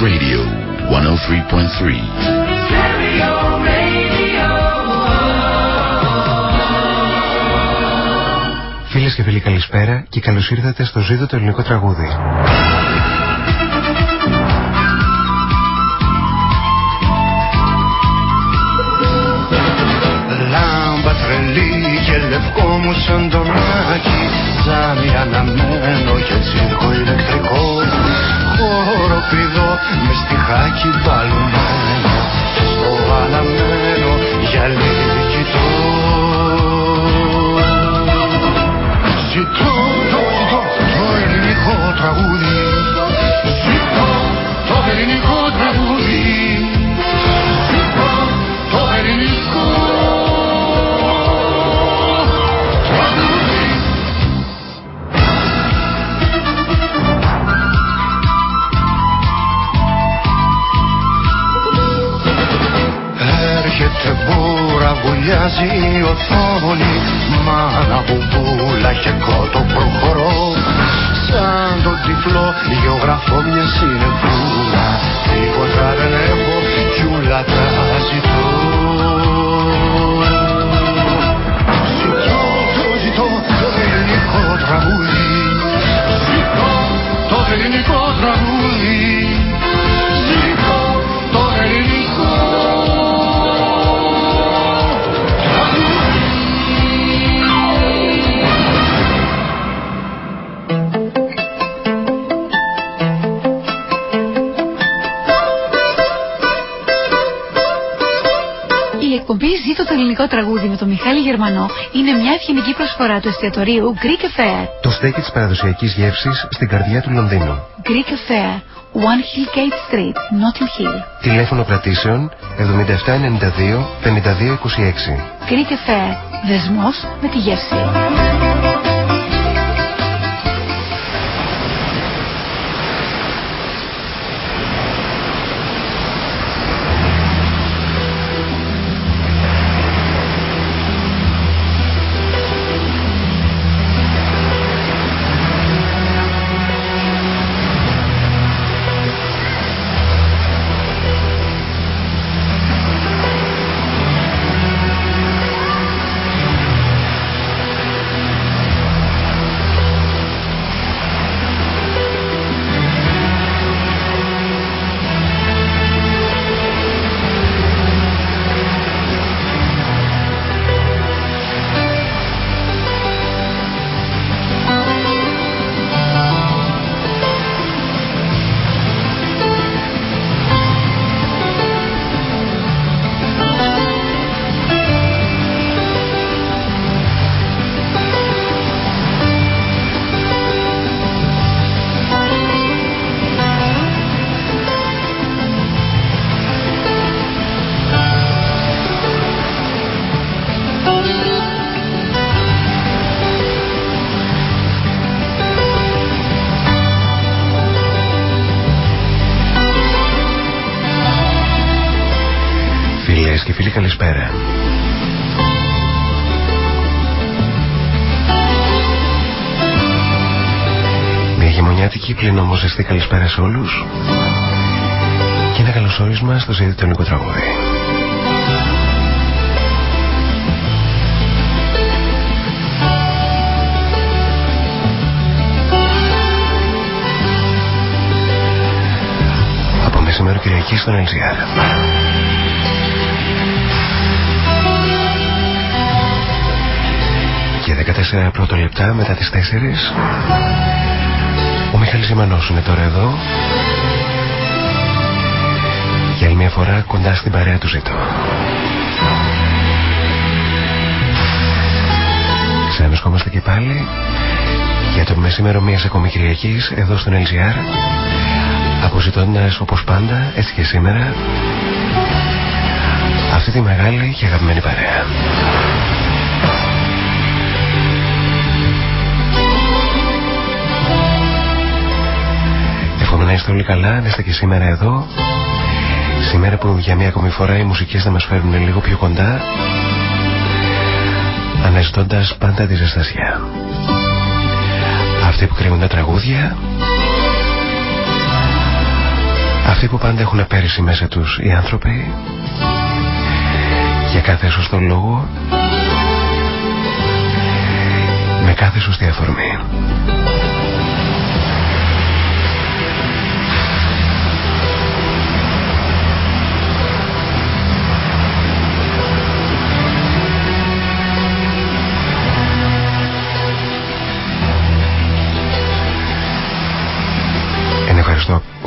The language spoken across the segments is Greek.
Radio 103.3. Φίλες και φίλοι καλησπέρα και καλώς ήρθατε στο ζήτο το ελληνικό τραγούδι. Λάμπα τρελή και λευκό μου σαν τον Άκη Ζάμι αναμένο και τσίρκο ηλεκτρικό Χοροπηδό με στιχάκι μπαλωμένο Και στο αναμένο γυαλί κοιτώ. Ζητώ, το ζητώ, το ελληνικό τραγούδι. Ζητώ το ελληνικό τραγούδι βουλιάζει η οθόνη Μάνα μπουμπούλα και κότο προχωρώ. Σαν τον τυφλό γεωγραφώ μια συνεπούλα Τίποτα δεν έχω κι ούλα τα ζητώ Ζητώ, Γερμανό είναι μια ευγενική προσφορά του εστιατορίου Greek Affair. Το στέκι της παραδοσιακής γεύσης στην καρδιά του Λονδίνου. Greek Affair, One Hill Gate Street, Notting Hill. Τηλέφωνο κρατήσεων 7792 5226. Greek Affair, δεσμός με τη γεύση. Καλησπέρα σε όλους και ένα καλωσόρισμα στο ζήτητο ελληνικό τραγούδι. Από μεσημέρο Κυριακή στον LGR. Και 14 πρώτα λεπτά μετά τις 4 Ο Μιχάλης Ζημανός είναι τώρα εδώ. Για άλλη μια φορά κοντά στην παρέα του ζήτω. Ξαναβρισκόμαστε και πάλι Για το μεσήμερο μιας ακόμη Κυριακής Εδώ στον LGR Αποζητώντας όπως πάντα έτσι και σήμερα Αυτή τη μεγάλη και αγαπημένη παρέα Εύχομαι να είστε όλοι καλά, να είστε και σήμερα εδώ. Σήμερα που για μία ακόμη φορά οι μουσικές θα μας φέρουν λίγο πιο κοντά, αναζητώντας πάντα τη ζεστασιά. Αυτοί που κρύβουν τα τραγούδια, Αυτοί που πάντα έχουν πέρυσι μέσα τους οι άνθρωποι για κάθε σωστό λόγο με κάθε σωστή αφορμή.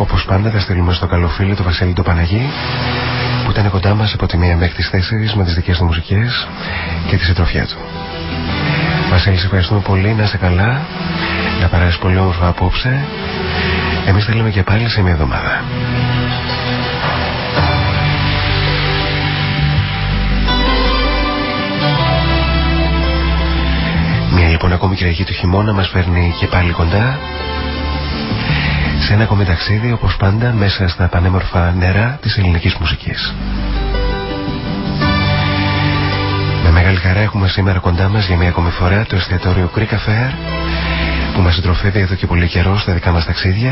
Όπως πάντα θα στείλουμε στο καλό φίλο του Βασίλη του Παναγί που ήταν κοντά μας από τη μία μέχρι τις 4 με τις δικές του μουσικές και τη συντροφιά του. Βασίλη, σε ευχαριστούμε πολύ, να είσαι καλά, να παράσεις πολύ όμορφα απόψε. Εμείς θέλουμε και πάλι σε μια εβδομάδα. Μια λοιπόν ακόμη κυριακή του χειμώνα μας φέρνει και πάλι κοντά σε ένα ακόμη ταξίδι όπως πάντα μέσα στα πανέμορφα νερά της ελληνικής μουσικής. Με μεγάλη χαρά έχουμε σήμερα κοντά μας για μια ακόμη φορά το εστιατόριο Greek Affair που μας συντροφεύει εδώ και πολύ καιρό στα δικά μας ταξίδια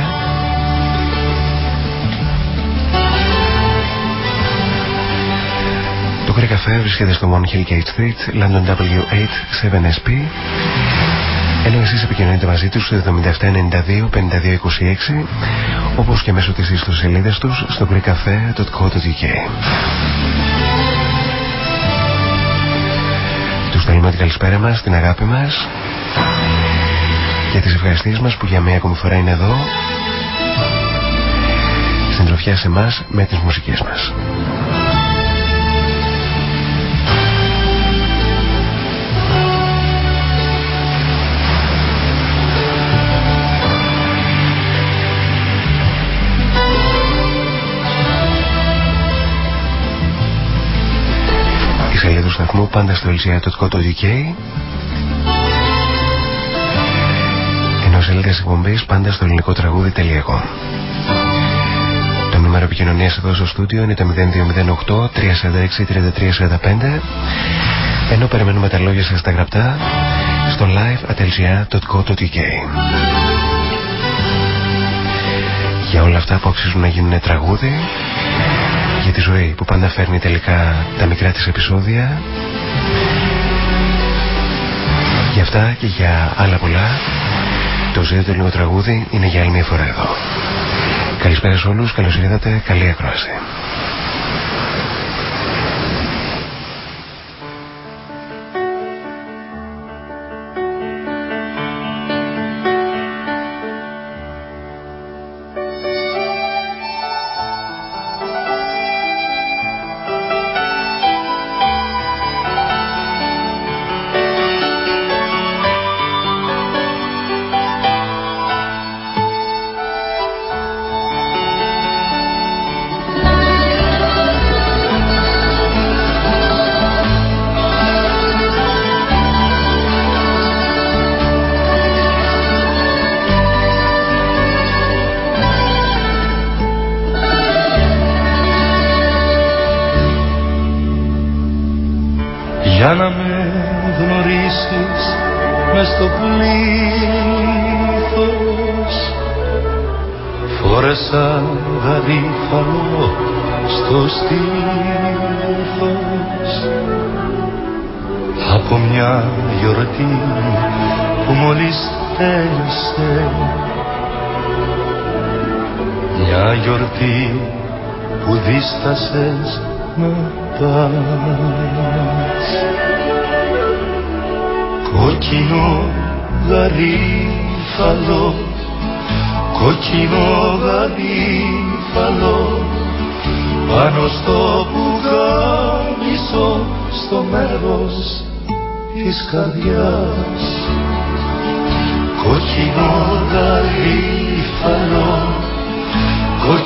Το Greek Affair βρίσκεται στο One Hill Gate Street, London W8 7SP ενώ εσείς επικοινωνείτε μαζί τους στο 7792-5226 όπως και μέσω της ιστοσελίδας τους στο greekcafe.co.uk Τους στέλνουμε την καλησπέρα μας, την αγάπη μας και τις ευχαριστίες μας που για μία ακόμη φορά είναι εδώ συντροφιά σε εμάς με τις μουσικές μας. Σελίδα του σταθμού πάντα στο lca.co.uk ενώ σελίδας εκπομπής πάντα στο ελληνικό τραγούδι.com Το νούμερο επικοινωνίας εδώ στο στούντιο είναι το 0208 346 3345 ενώ περιμένουμε τα λόγια σας στα γραπτά στο live.lca.co.uk Για όλα αυτά που αξίζουν να γίνουν τραγούδι για τη ζωή που πάντα φέρνει τελικά τα μικρά της επεισόδια. Για αυτά και για άλλα πολλά το ζήτο του λίγο τραγούδι είναι για άλλη μια φορά εδώ. Καλησπέρα σε όλους, καλώς ήρθατε, καλή ακρόαση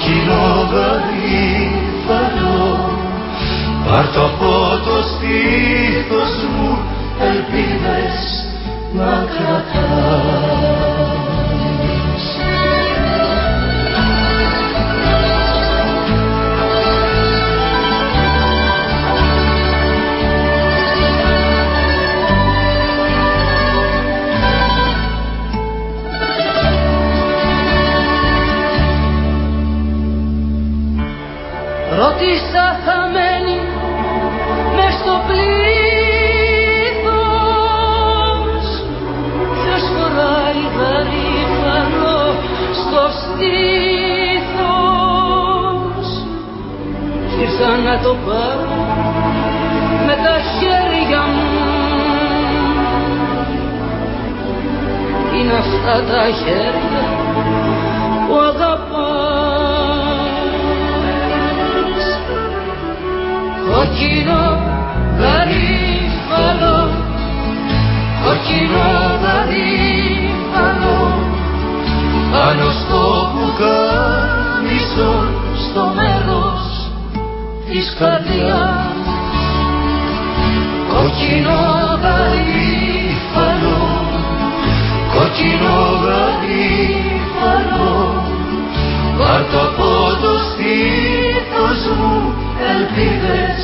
Κόκκινο γαρίφαλο Πάρ' το από το στήθος μου ελπίδες να κρατάς να το πάρω με τα χέρια μου. Είναι αυτά τα χέρια που αγαπάς. Κόκκινο γαρίφαλο κόκκινο γαρίφαλο πάνω στο πουκάμισο της καρδιάς. Κόκκινο γαρίφαλο κόκκινο γαρίφαλο πάρ' το από το στήθος μου ελπίδες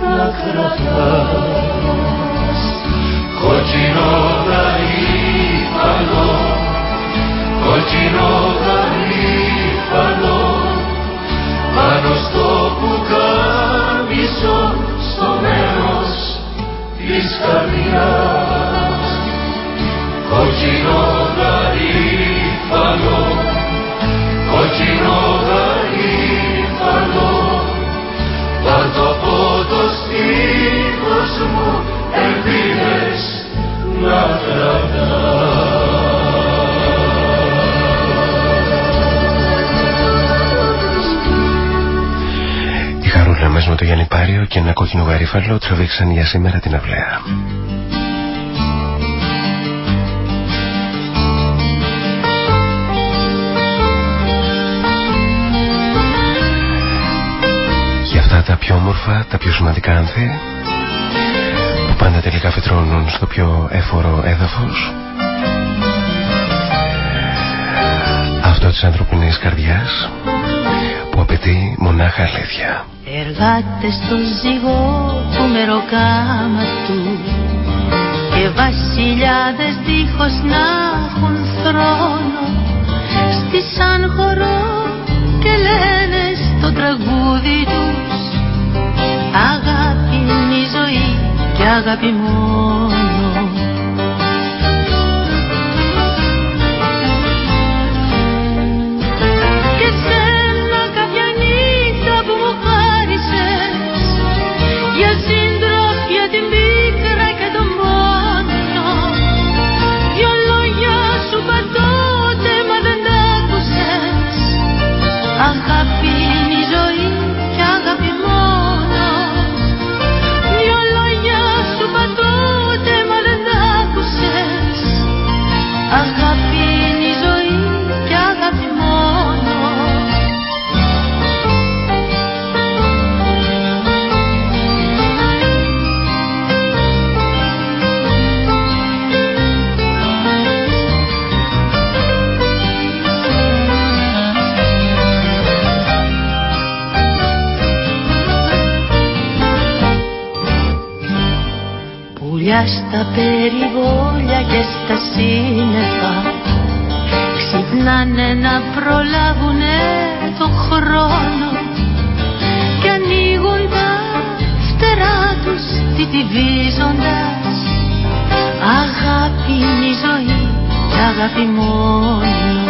να κρατάς. Κόκκινο γαρίφαλο κόκκινο και ένα κόκκινο γαρίφαλο τραβήξαν για σήμερα την αυλαία. Για αυτά τα πιο όμορφα, τα πιο σημαντικά άνθη που πάντα τελικά φυτρώνουν στο πιο έφορο έδαφος αυτό της ανθρωπινής καρδιάς που απαιτεί μονάχα αλήθεια. Εργάτες στο ζυγό του. Μεροκάματου και βασιλιάδες δίχως να έχουν θρόνο. Στήσαν χορό και λένε στο τραγούδι τους αγάπη είναι η ζωή και αγάπη μόνο Πουλιά στα περιβόλια και στα σύννεφα. Ξυπνάνε να προλάβουνε το χρόνο Και ανοίγουν τα φτερά τους τιτιβίζοντας Αγάπη είναι η ζωή και αγάπη μόνο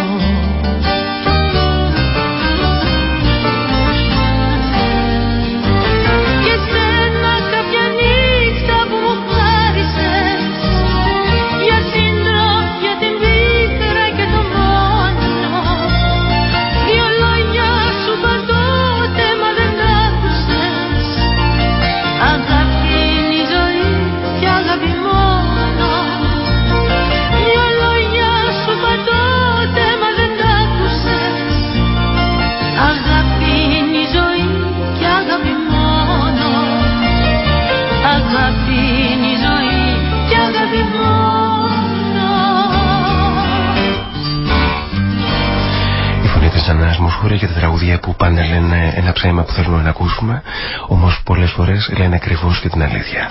θέλουμε να ακούσουμε όμως πολλές φορές λένε ακριβώς και την αλήθεια.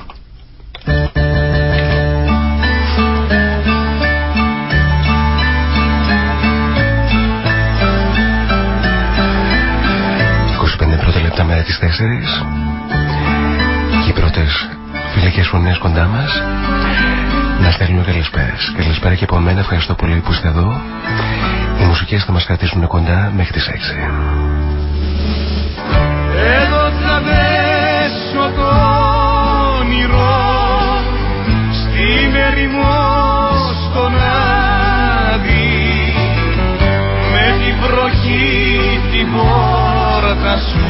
«25 πρώτα λεπτά μετά τις 4 και οι πρώτες φιλικές φωνές κοντά μας να στέλνουμε καλησπέρες. Καλησπέρα και από μένα, ευχαριστώ πολύ που είστε εδώ. Οι μουσικές θα μας κρατήσουν κοντά μέχρι τις 6 δέσω το όνειρο στην ερημό στον άδει με την βροχή την πόρτα σου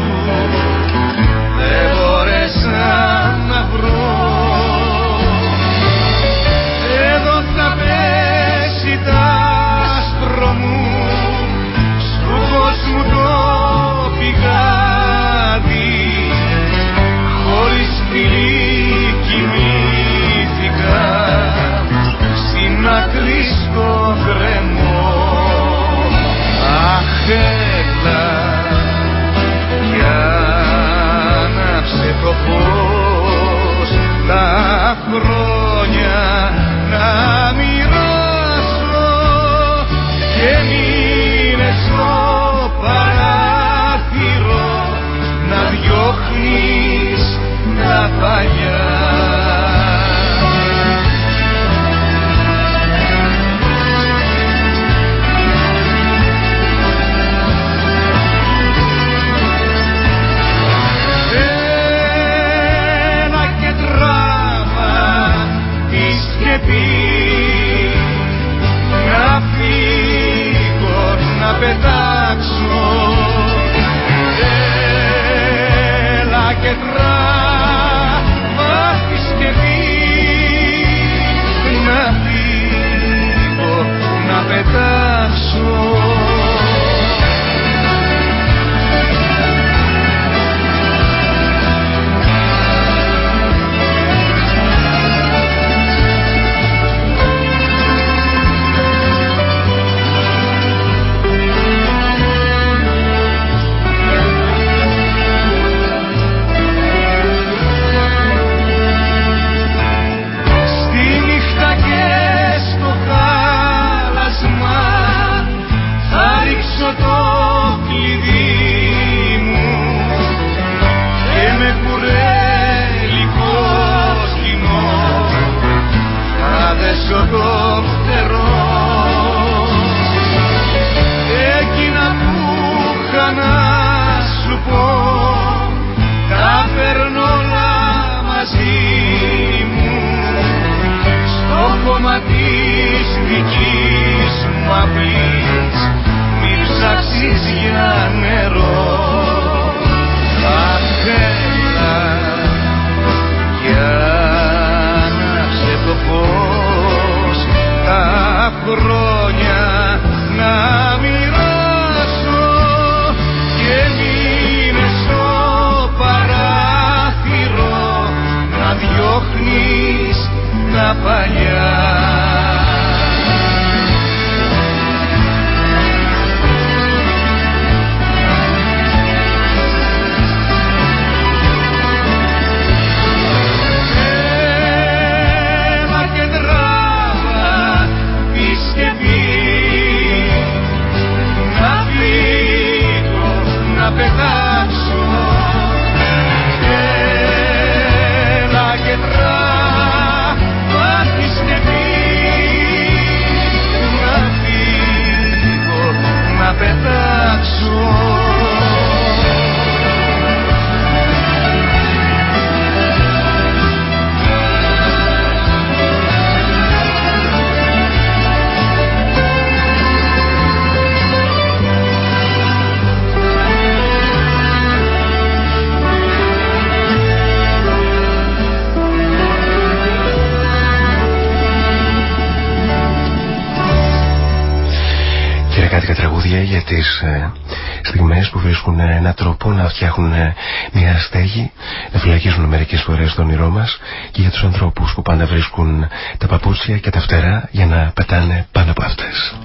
Εγώ θα φτιάχνουν ε, μια στέγη, να φυλακίζουν μερικές φορές το όνειρό μας και για τους ανθρώπους που πάντα βρίσκουν τα παπούτσια και τα φτερά για να πετάνε πάνω από αυτές.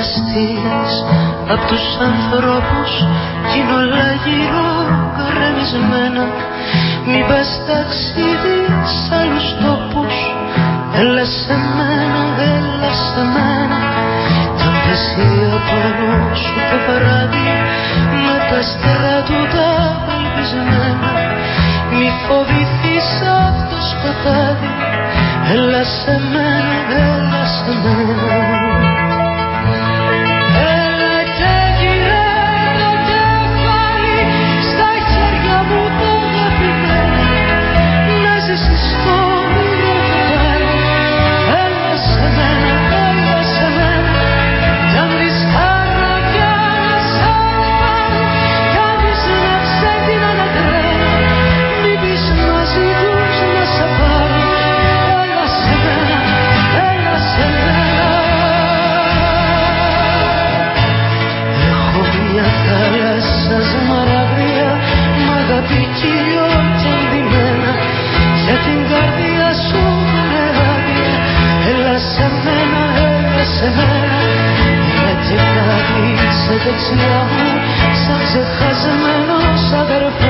κουραστείς Απ' τους ανθρώπους κι όλα γύρω γκρεμισμένα. Μην πας ταξίδι σ' άλλους τόπους Έλα σε μένα, έλα σε μένα. Τα πλαισία πάνω σου το βράδυ Με τα στερά του τα ελπισμένα. Μη φοβηθείς απ' το σκοτάδι. Έλα σε μένα, έλα σε μένα. Δεξιά μου σαν ξεχασμένος αδερφός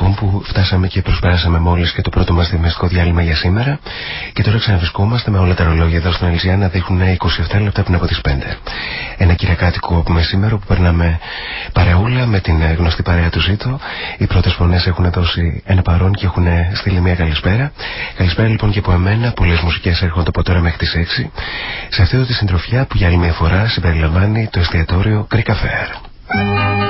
Να λοιπόν που φτάσαμε και προσπέρασαμε μόλις και το πρώτο μας διαμεστικό διάλειμμα για σήμερα και τώρα ξαναβρισκόμαστε με όλα τα ρολόγια εδώ στην Αλυσία να δείχνουν 27 λεπτά πριν από τις 5. Ένα κυριακάτικο που με σήμερα που περνάμε παρεούλα με την ε, γνωστή παρέα του Ζήτο. Οι πρώτες φωνές έχουν δώσει ένα παρόν και έχουν στείλει μια καλησπέρα. Καλησπέρα λοιπόν και από εμένα. Πολλές μουσικές έρχονται από τώρα μέχρι τις 6. Σε αυτή εδώ τη συντροφιά που για άλλη μια φορά συμπεριλαμβάνει το εστιατόριο Greek Affair.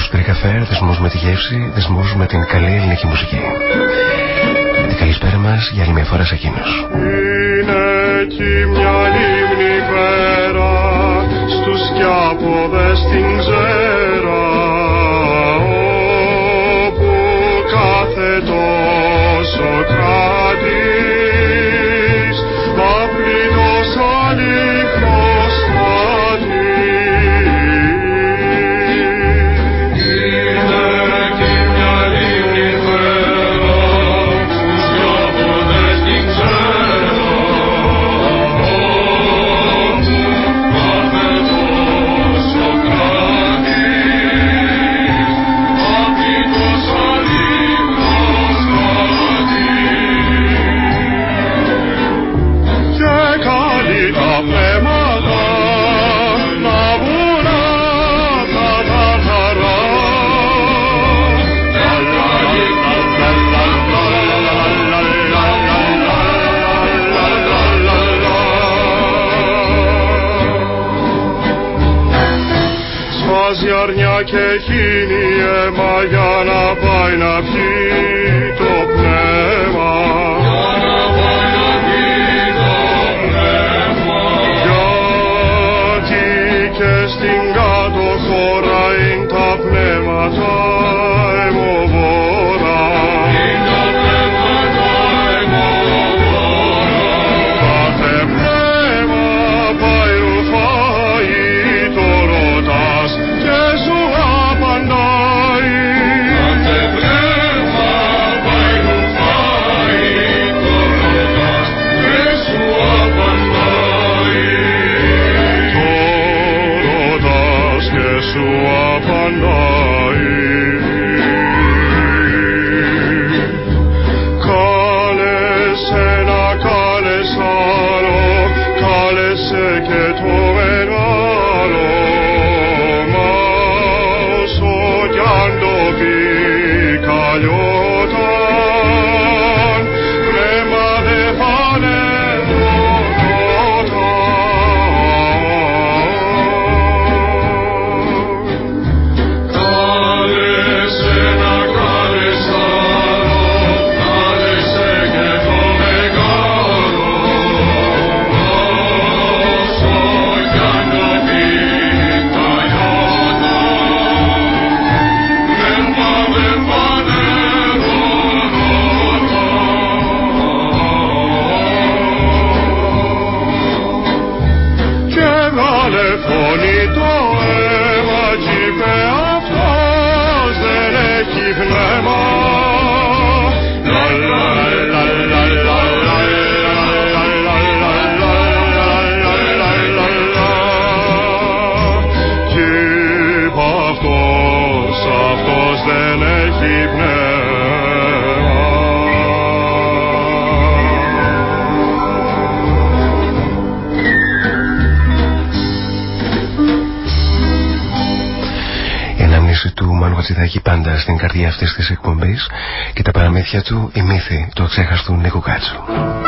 Έτσι ακριβώ. Greek Affair, δεσμός με τη γεύση, δεσμός με την καλή ελληνική μουσική. Την καλησπέρα μας για άλλη μια φορά σε εκείνους. Είναι εκεί μια λίμνη πέρα στους Κιάποδες στην Ξέρα όπου κάθε τόσο κράτης και χύνει αίμα για να πάει να πιει αυτής της εκπομπής και τα παραμύθια του η μύθη του ξέχαστου Νίκου Κάτσου.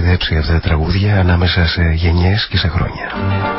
Ταξιδέψει αυτά τα τραγούδια ανάμεσα σε γενιές και σε χρόνια.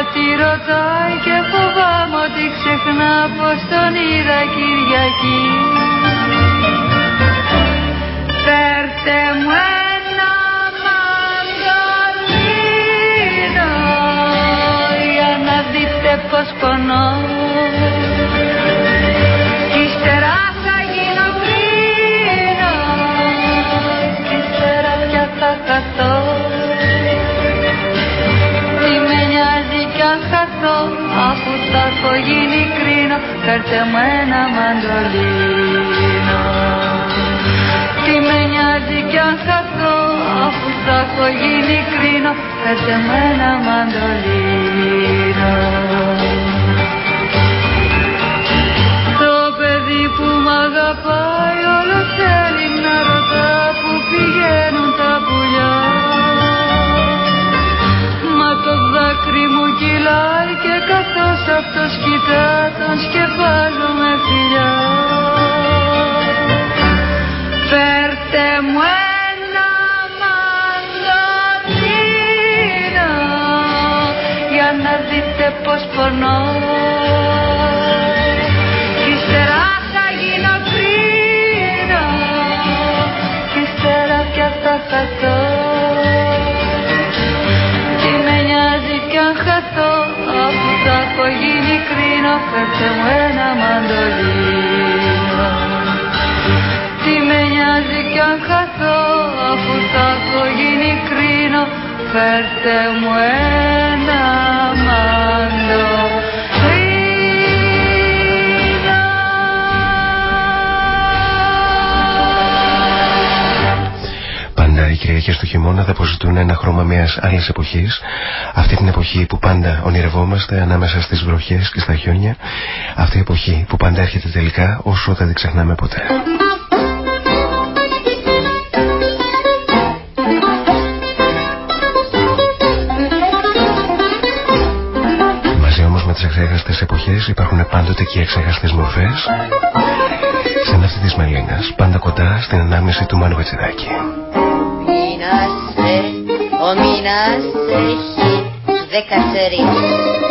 Σκέπτομαι γιατί ρωτάει και φοβάμαι ότι ξεχνά πως τον είδα Κυριακή. Φέρτε μου πως πονώ Ύστερα θα γίνω κρίνο Ύστερα φέρτε μου ένα μαντολίνο. Τι με νοιάζει κι αν χαθώ αφού θα έχω γίνει κρίνο φέρτε μου ένα μαντολίνο. Το παιδί που μ' αγαπάει όλο θέλει κυλάει και καθώς αυτός κοιτά τον σκεφάζω με φιλιά. Φέρτε μου ένα μαντολίνο για να δείτε πως πονώ έχω γίνει κρίνο φέρτε μου ένα μαντολίνο. Τι με νοιάζει κι αν χαθώ αφού θα έχω γίνει κρίνο φέρτε μου ένα Πάντα οι Κυριακές του χειμώνα θα αποζητούν ένα χρώμα μιας άλλης εποχής. Αυτή την εποχή που πάντα ονειρευόμαστε ανάμεσα στις βροχές και στα χιόνια. Αυτή η εποχή που πάντα έρχεται τελικά όσο δεν την ξεχνάμε ποτέ. Μαζί όμως με τις εξέχαστες εποχές υπάρχουν πάντοτε και οι εξέχαστες μορφές σαν αυτή της Μελίνας, πάντα κοντά στην ανάμνηση του Μάνου Βετσιδάκη. Μήνας, ο μήνας έχει δεκατρεις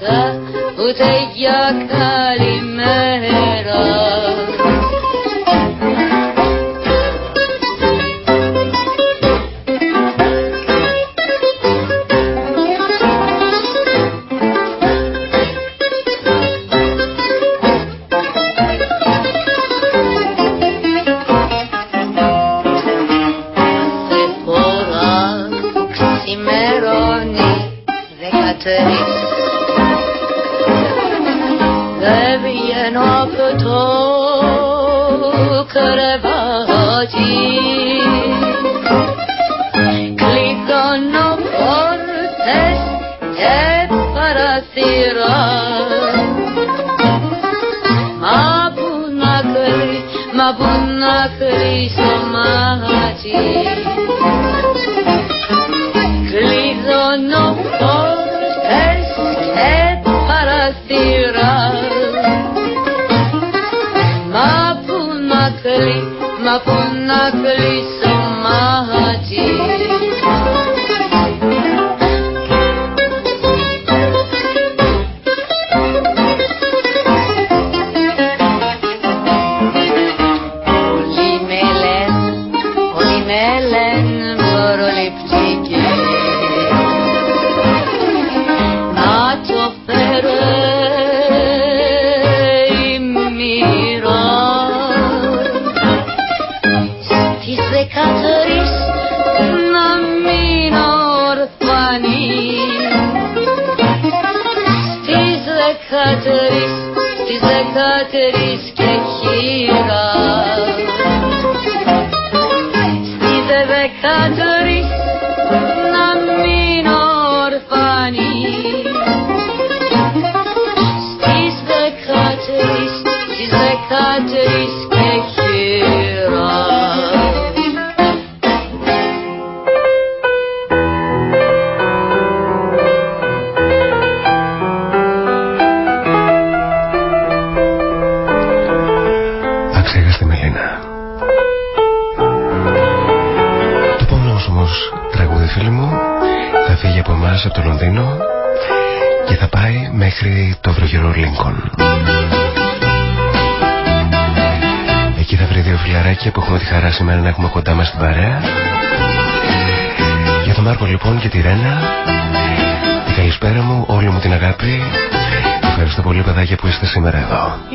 για κα, ούτε για καλημέρα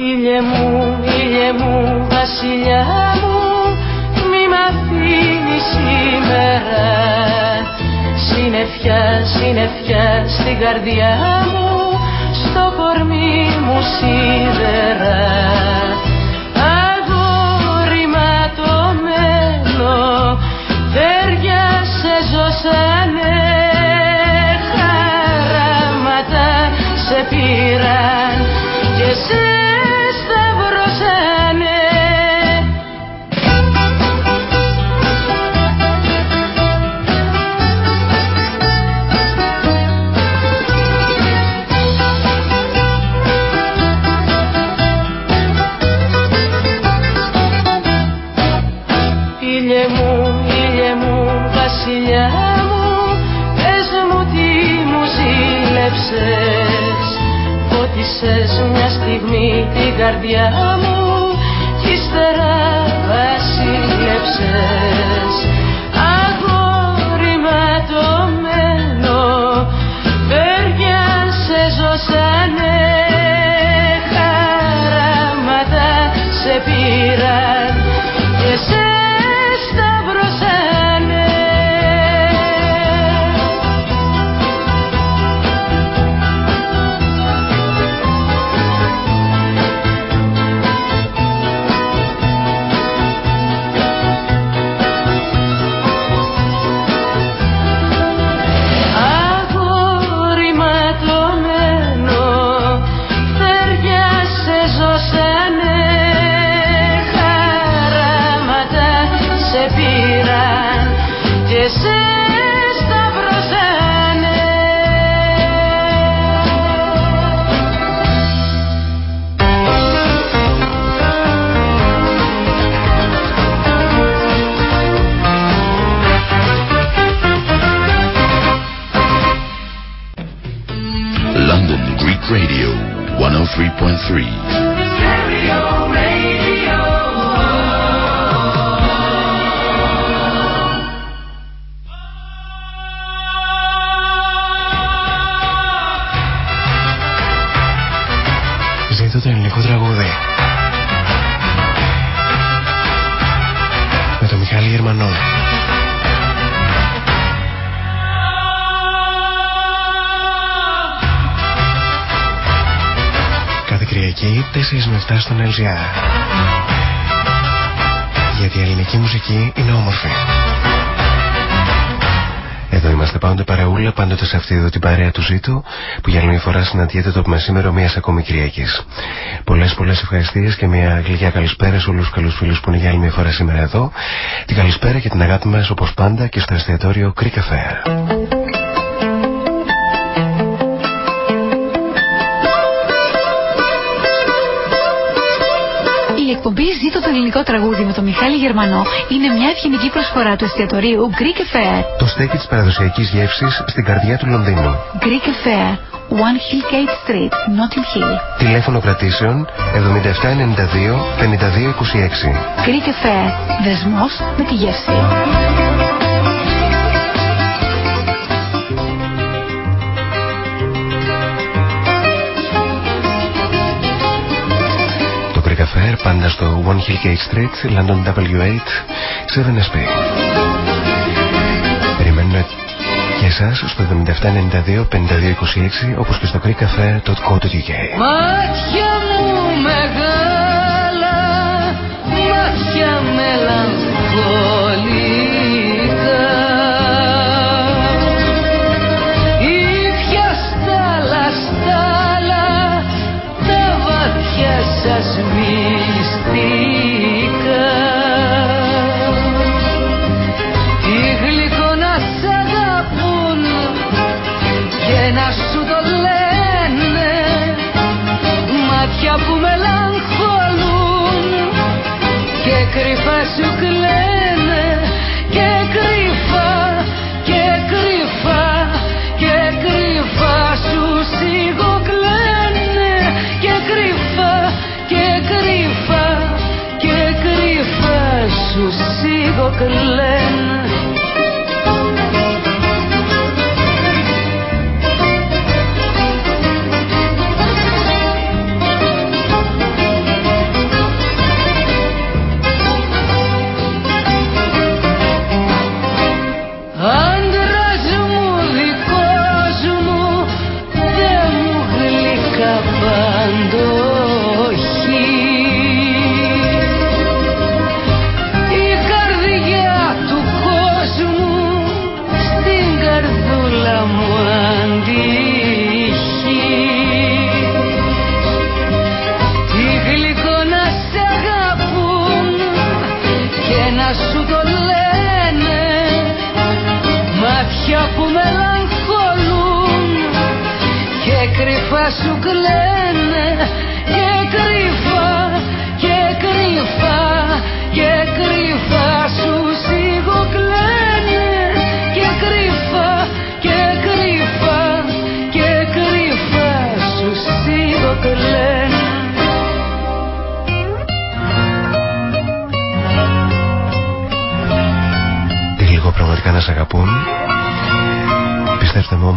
Ήλιε μου, ήλιε μου, βασιλιά μου, μη μ' αφήνεις σήμερα. Συνεφιά, συνεφιά στην καρδιά μου, στο κορμί μου σίδερα. Αγόρι ματωμένο, τέρια σε ζωσανε, χαράματα σε πήραν και σε καρδιά μου κι ύστερα βασίλεψες σε αυτή εδώ την παρέα του Ζήτου, που για άλλη μια φορά συναντιέται το μεσήμερο μιας ακόμη Κυριακής. Πολλές πολλές ευχαριστίες και μια γλυκιά καλησπέρα σε όλους τους καλούς φίλους που είναι για άλλη μια φορά σήμερα εδώ. Την καλησπέρα και την αγάπη μας όπως πάντα και στο εστιατόριο Greek Affair. Η εκπομπή Ζήτω το ελληνικό τραγούδι με τον Μιχάλη Γερμανό είναι μια ευγενική προσφορά του εστιατορίου Greek Affair. Το στέκι της παραδοσιακής γεύσης στην καρδιά του Λονδίνου. Greek Affair, One Hill Gate Street, Notting Hill. Τηλέφωνο κρατήσεων 7792 5226. Greek Affair, δεσμός με τη γεύση. Το Greek Affair πάντα στο One Hill Gate Street, London W8, 7SP. Περιμένουμε και εσάς στο 7792 5226 όπως και στο greekaffair.co.uk. Μάτια μου μεγάλα, μάτια μελαγχολικά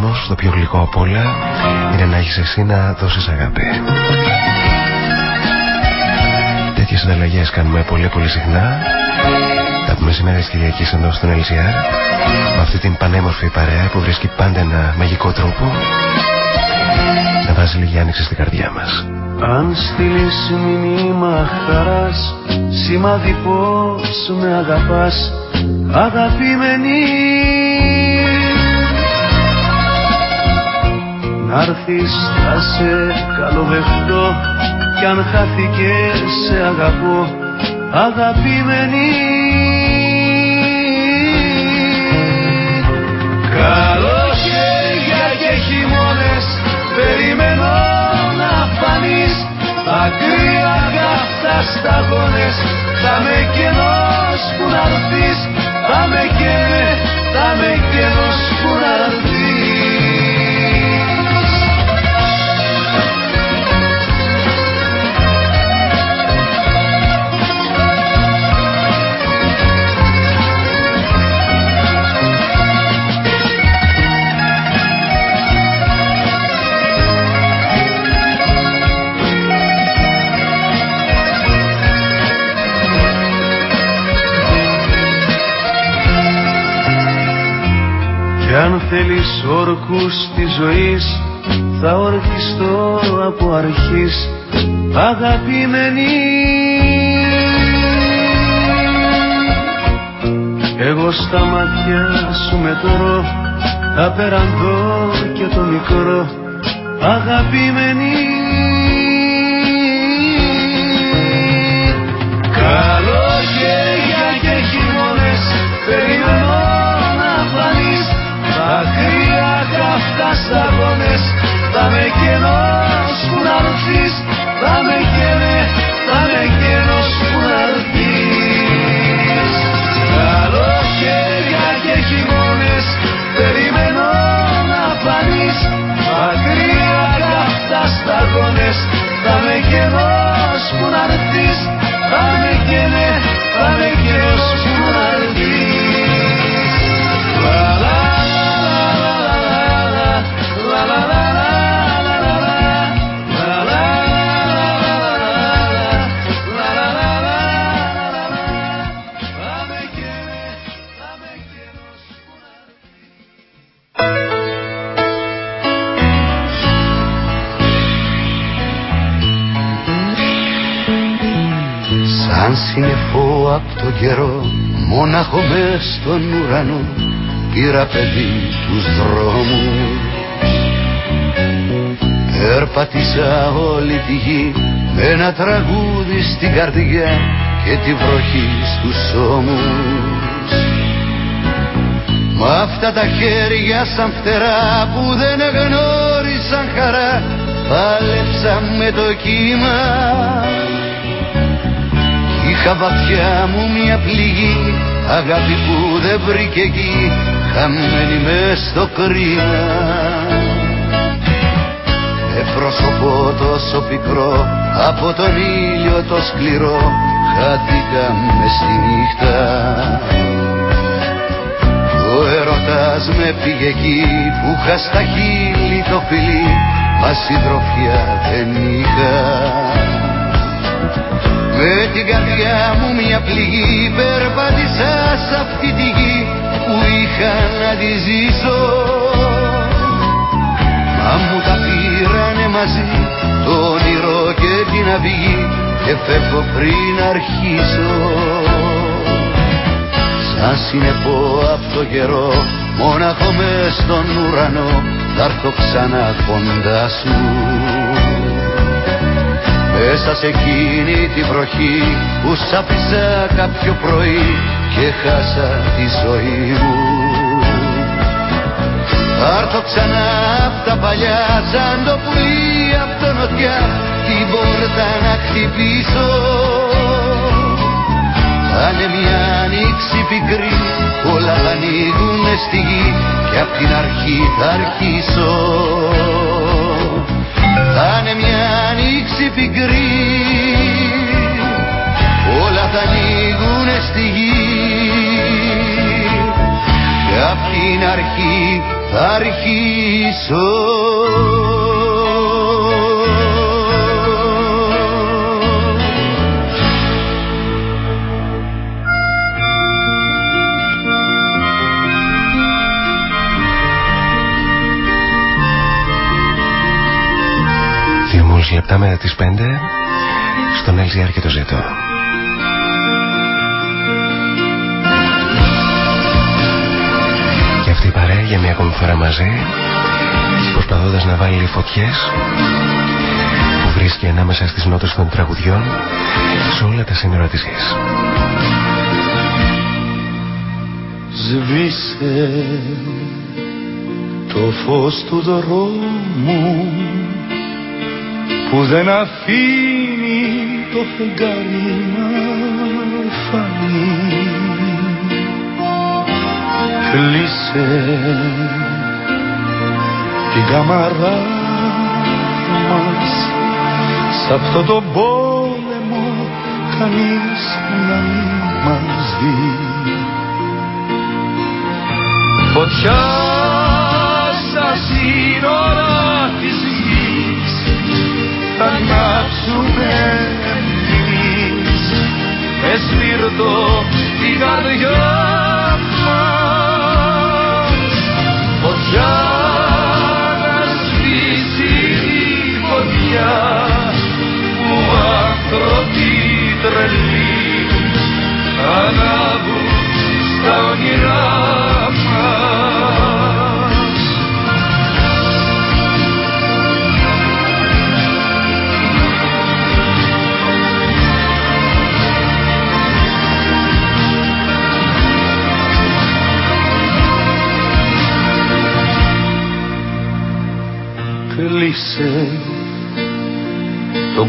όμως, το πιο γλυκό απ' όλα είναι να έχεις εσύ να δώσεις αγάπη. Τέτοιες συναλλαγές κάνουμε πολύ πολύ συχνά. Τα πούμε σήμερα της Κυριακής εδώ στον LCR με αυτή την πανέμορφη παρέα που βρίσκει πάντα ένα μαγικό τρόπο να βάζει λίγη άνοιξη στην καρδιά μας. Αν στείλεις μηνύμα χαράς Σημάδι πως με αγαπάς Αγαπημένη Να'ρθεις θα σε καλοδεχτώ. Κι αν χάθηκες σε αγαπώ. Αγαπημένη. Καλοκαίρια και χειμώνες Περιμένω να φανείς. Ακραία καυτά σταγόνες Θα με κενός που να'ρθείς Θα με καίνε, θα με κενός που να'ρθείς Κι αν θέλεις όρκους της ζωής θα ορκιστώ από αρχής αγαπημένη. Εγώ στα μάτια σου μετρώ απεραντώ και το μικρό αγαπημένη Θα με κενός που να'ρθείς Θα με καίνε, θα με καίνος Μόναχο μες στον ουρανό Πήρα παιδί τους δρόμους. Περπατήσα όλη τη γη Με ένα τραγούδι στην καρδιά Και τη βροχή στους ώμους. Μ' αυτά τα χέρια σαν φτερά Που δεν γνώρισαν χαρά Πάλεψα με το κύμα. Είχα βαθιά μου μια πληγή Αγάπη που δεν βρήκε εκεί Χαμένη μες στο κρίμα. Με πρόσωπο τόσο πικρό Από τον ήλιο το σκληρό Χάθηκα μες στη νύχτα. Ο έρωτας με πήγε εκεί Που είχα στα χείλη το φιλί Μα συντροφιά δεν είχα με την καρδιά μου μια πληγή περπάτησα σ' αυτή τη γη που είχα να τη ζήσω. Μα μου τα πήρανε μαζί το όνειρο και την αυγή και φεύγω πριν αρχίσω. Σαν συνεπώ απ' το καιρό μόναχο μες στον ουρανό θα έρθω ξανά κοντά σου μέσα σε εκείνη την βροχή που σ' άφησα κάποιο πρωί και χάσα τη ζωή μου. Θα έρθω ξανά απ' τα παλιά σαν το πουλί απ' το νοτιά την πόρτα να χτυπήσω. Πάνε μια ανοίξη πικρή όλα θα ανοίγουνε στη γη και απ' την αρχή θα αρχίσω. Θα είναι μια ανοίξη πικρή όλα θα ανοίγουνε στη γη. Και απ' την αρχή θα αρχίσω λεπτά μετά τις 5 στον LGR και το ζητώ. παρέα για μια ακόμη φορά μαζί προσπαθώντας να βάλει φωτιές που βρίσκει ανάμεσα στις νότες των τραγουδιών σε όλα τα σύνορα της γης. Σβήσε το φως του δρόμου που δεν αφήνει το φεγγάρι να φανεί. Κλείσε την καμαρά μας σ' αυτό το πόλεμο κανείς να μην μας δει. Φωτιά στα σύνορα ανάψουμε εμείς με σπίρτο την καρδιά φωτιά να σβήσει η φωτιά που άνθρωποι τρελοί ανάβουν στα όνειρά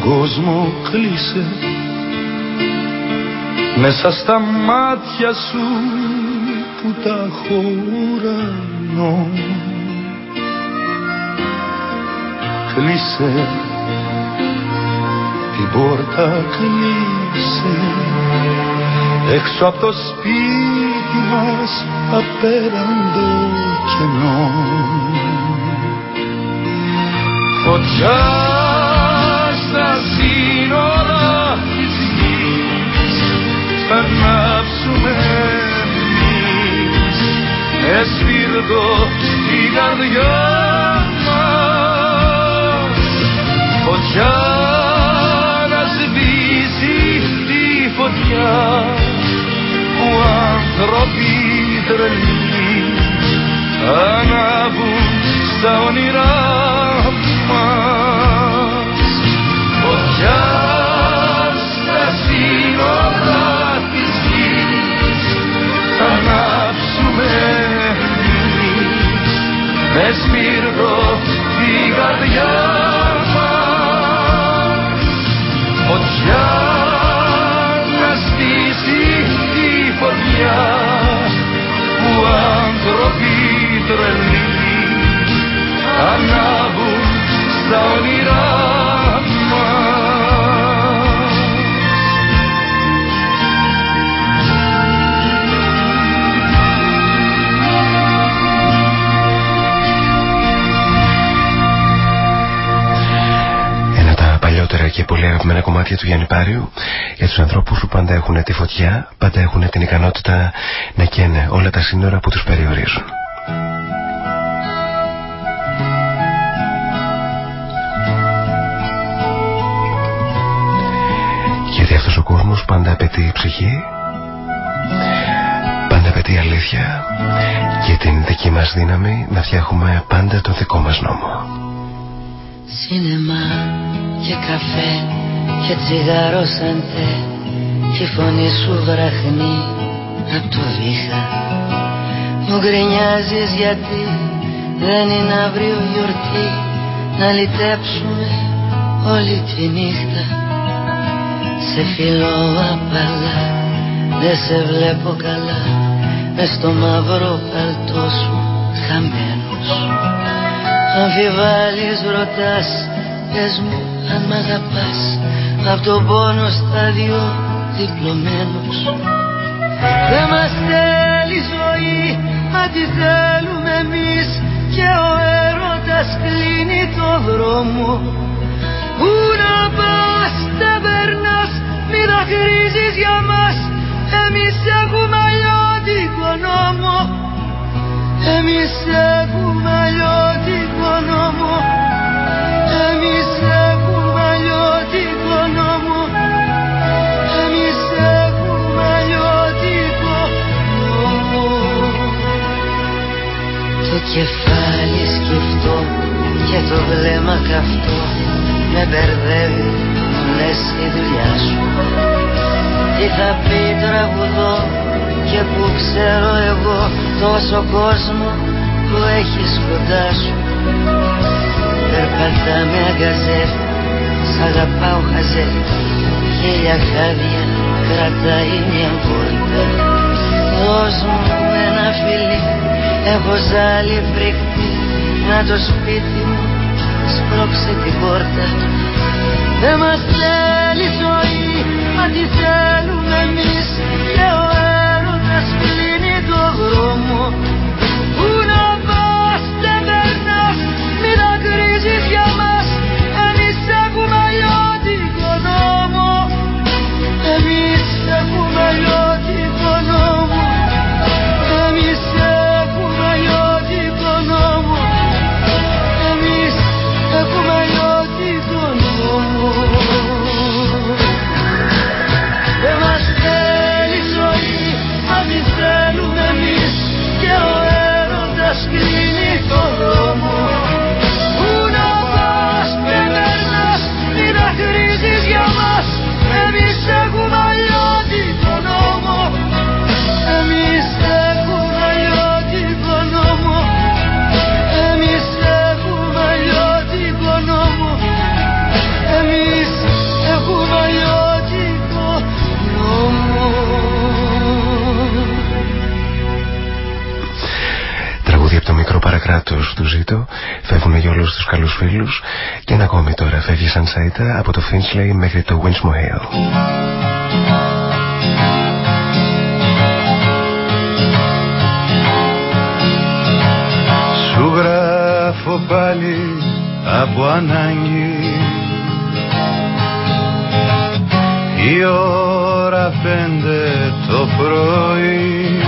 κόσμο κλείσε. Μέσα στα μάτια σου που τα χωρανώ κλείσε. Την πόρτα κλείσε. Έξω από το σπίτι μας απέραντο κενό. Φωτιά στα σύνορα της γης. Θα ανάψουμε εμείς. Με σφύρτο την καρδιά μας. Φωτιά να σβήσει τη φωτιά που άνθρωποι τρελοί ανάβουν στα όνειρά με σπίρτο την καρδιά μας. Φωτιά να στήσει τη φωτιά που άνθρωποι τρελοί ανάβουν στα όνειρά και πολύ αγαπημένα κομμάτια του Γιάννη Πάριου για τους ανθρώπους που πάντα έχουν τη φωτιά, πάντα έχουν την ικανότητα να καίνε όλα τα σύνορα που τους περιορίζουν. αυτός ο κόσμος πάντα απαιτεί ψυχή πάντα απαιτεί αλήθεια και την δική μας δύναμη να φτιάχνουμε πάντα το δικό μας νόμο Σινεμά και καφέ και τσιγάρο σαν τε και η φωνή σου βραχνεί απ' το βήχα. Μου γκρινιάζεις γιατί δεν είναι αύριο γιορτή να λυτέψουμε όλη τη νύχτα. Σε φιλό απαλά δεν σε βλέπω καλά. Μες στο μαύρο παλτό σου χαμένος Αμφιβάλλεις ρωτάς πες μου αν μ' αγαπάς. Απ' τον πόνο στα δυο διπλωμένος Δεν μας θέλει ζωή τι θέλουμε εμείς. Και ο έρωτας κλείνει το δρόμο. Πού να πας δεν περνάς μη δακρύζεις για μας. Εμείς έχουμε αλλιώτικο νόμο Εμείς έχουμε το βλέμμα καυτό με μπερδεύει λες η δουλειά σου. Τι θα πει τραγουδό και που ξέρω εγώ τόσο κόσμο που έχεις κοντά σου. Περπατά με αγκαζέ, σ' αγαπάω χαζέ Χίλια χάδια κρατάει μια βόλτα Δώσ' μου ένα φιλί, έχω ζάλη φρικτή. Να το σπίτι μου σπρώξε την πόρτα. Δεν μας θέλει ζωή, μα τι θέλουμε εμείς. Και ο έρωτας κλείνει το δρόμο του Ζήτο φεύγουν για όλους τους καλούς φίλους. Και ένα ακόμη τώρα φεύγει σαν σάιτα από το Finchley μέχρι το Winsmore Hill. Σου γράφω πάλι από ανάγκη. Η ώρα πέντε το πρωί.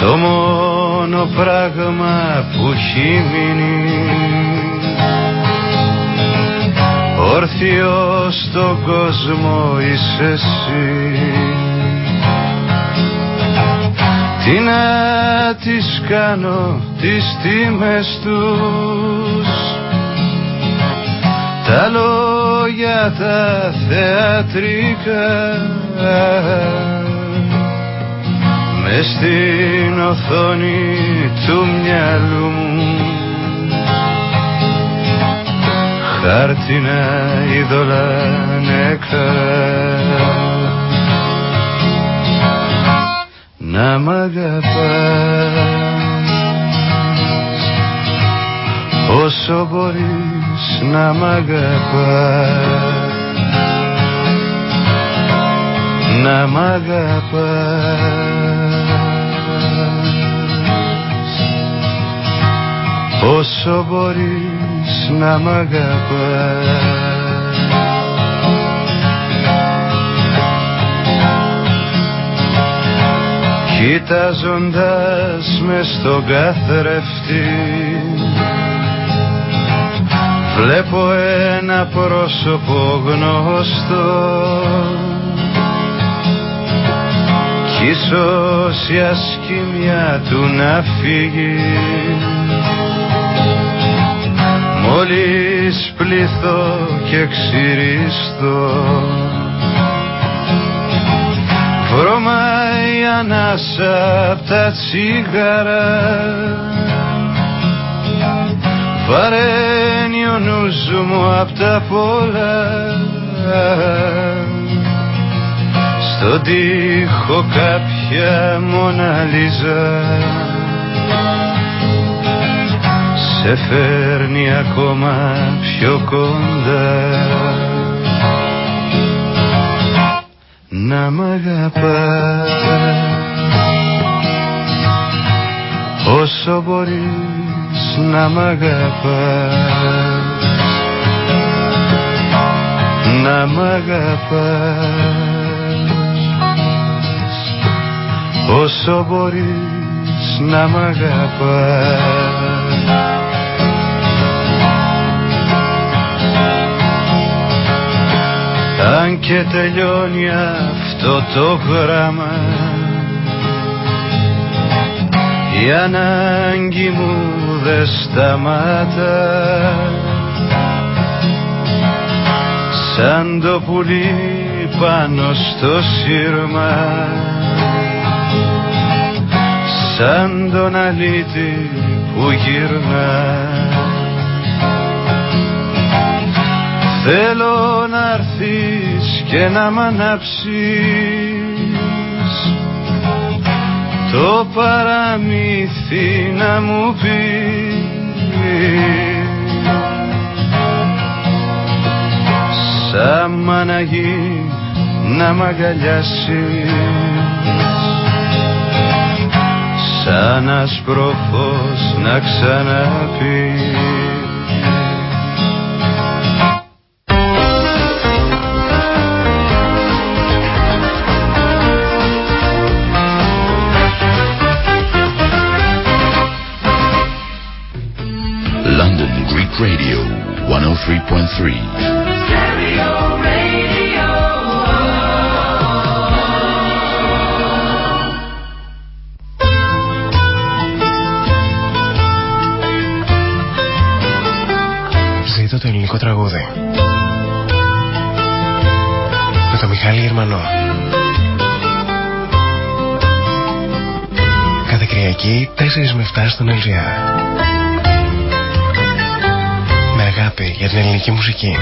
Το μόνο πράγμα που έχει μείνει. Όρθιο στον κόσμο είσαι εσύ. Τι να τις κάνω τις τιμές τους. Τα λόγια τα θεατρικά στην οθόνη του μυαλού μου. Χάρτινα είδωλα νεκρά. Να μ' αγαπάς. Όσο μπορείς να μ' αγαπάς. Να μ' αγαπάς όσο μπορείς να μ' αγαπάς. Κοιτάζοντας με στον καθρέφτη Βλέπω ένα πρόσωπο γνωστό. Κι ίσως η ασκήμια του να φύγει Μόλις πληθώ και ξυριστώ Βρωμάει ανάσα απ' τα τσίγαρα Βαραίνει ο νους μου απ' τα πολλά. Στον τοίχο κάποια μοναλίζα Σε φέρνει ακόμα πιο κοντά. Να μ' αγαπάς. Όσο μπορείς να μ' αγαπάς. Να μ' αγαπάς. Όσο μπορείς να μ' αγαπάς Αν και τελειώνει αυτό το γράμμα η ανάγκη μου δεν σταμάτα. Σαν το πουλί πάνω στο σύρμα σαν τον αλήτη που γυρνά Θέλω να έρθεις και να μ' ανάψεις. Το παραμύθι να μου πεις. Σαν μαναγή να μ' αγκαλιάσεις. Σαν άσπρο φως να ξαναπείς 103.3 το ελληνικό τραγούδι. Με το Μιχάλη Γερμανό. Κάθε Κυριακή 4 με 7 στον LGR. Την ελληνική μουσική.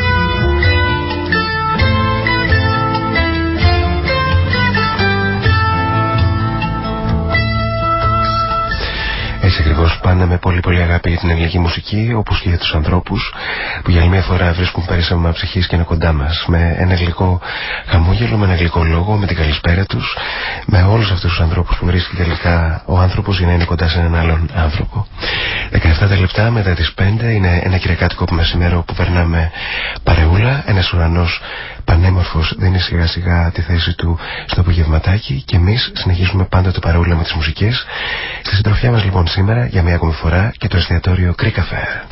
Έτσι ακριβώς πάντα με πολύ πολύ αγάπη για την ελληνική μουσική, όπως και για τους ανθρώπους που για άλλη μια φορά βρίσκουν περισσότερο ψυχής και είναι κοντά μας. Με ένα γλυκό χαμόγελο, με ένα γλυκό λόγο, με την καλησπέρα τους, με όλους αυτούς τους ανθρώπους που βρίσκει τελικά ο άνθρωπος για να είναι κοντά σε έναν άλλον άνθρωπο. 17 λεπτά μετά τις 5 είναι ένα κυριακάτικο που μεσημέρο που περνάμε παρεούλα, ένας ουρανός πανέμορφος δίνει σιγά σιγά τη θέση του στο απογευματάκι και εμείς συνεχίζουμε πάντα το παρεούλα με τις μουσικές. Στη συντροφιά μας λοιπόν σήμερα για μια ακόμη φορά και το εστιατόριο Greek Affair.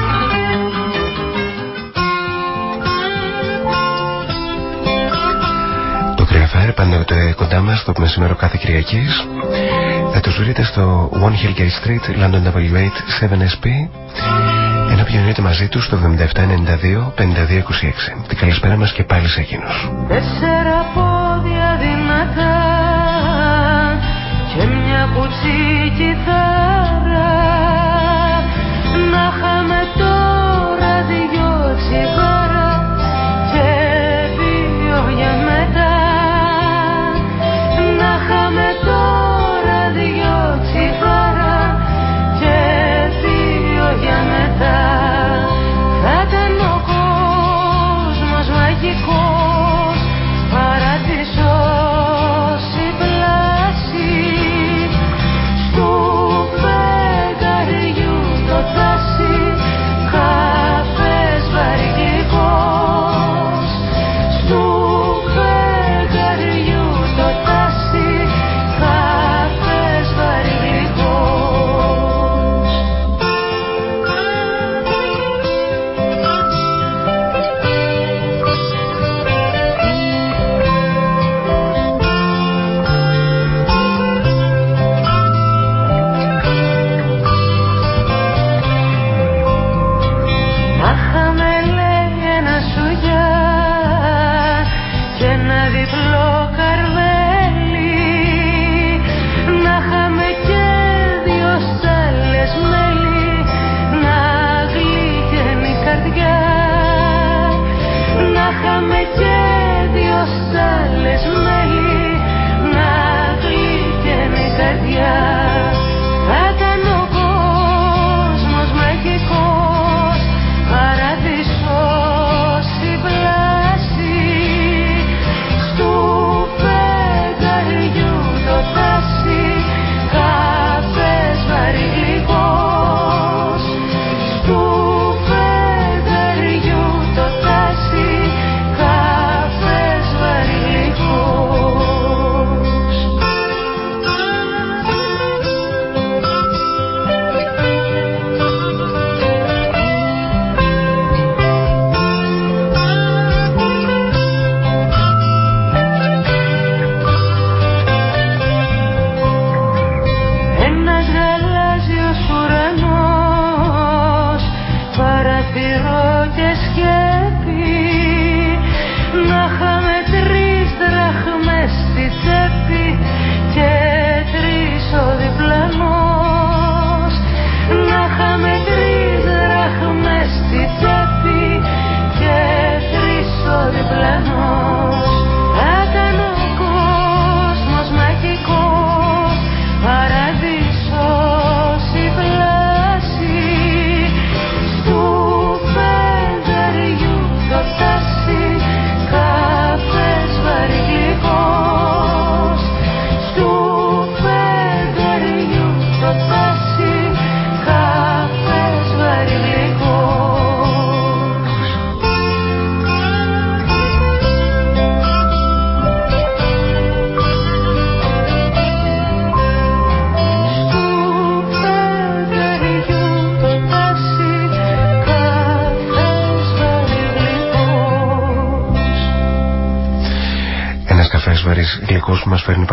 Fire πάντοτε κοντά μας το μεσημέρο κάθε Κυριακή. Θα του βρείτε στο One Hill Gate Street, London W8 7SP. Ενώ πηγαίνετε μαζί τους στο 7792-5226. Την καλησπέρα μας και πάλι σε εκείνους. Τέσσερα πόδια δυνατά και μια κουτσή κιθάρα να είχαμε τώρα δυο τσιγάρα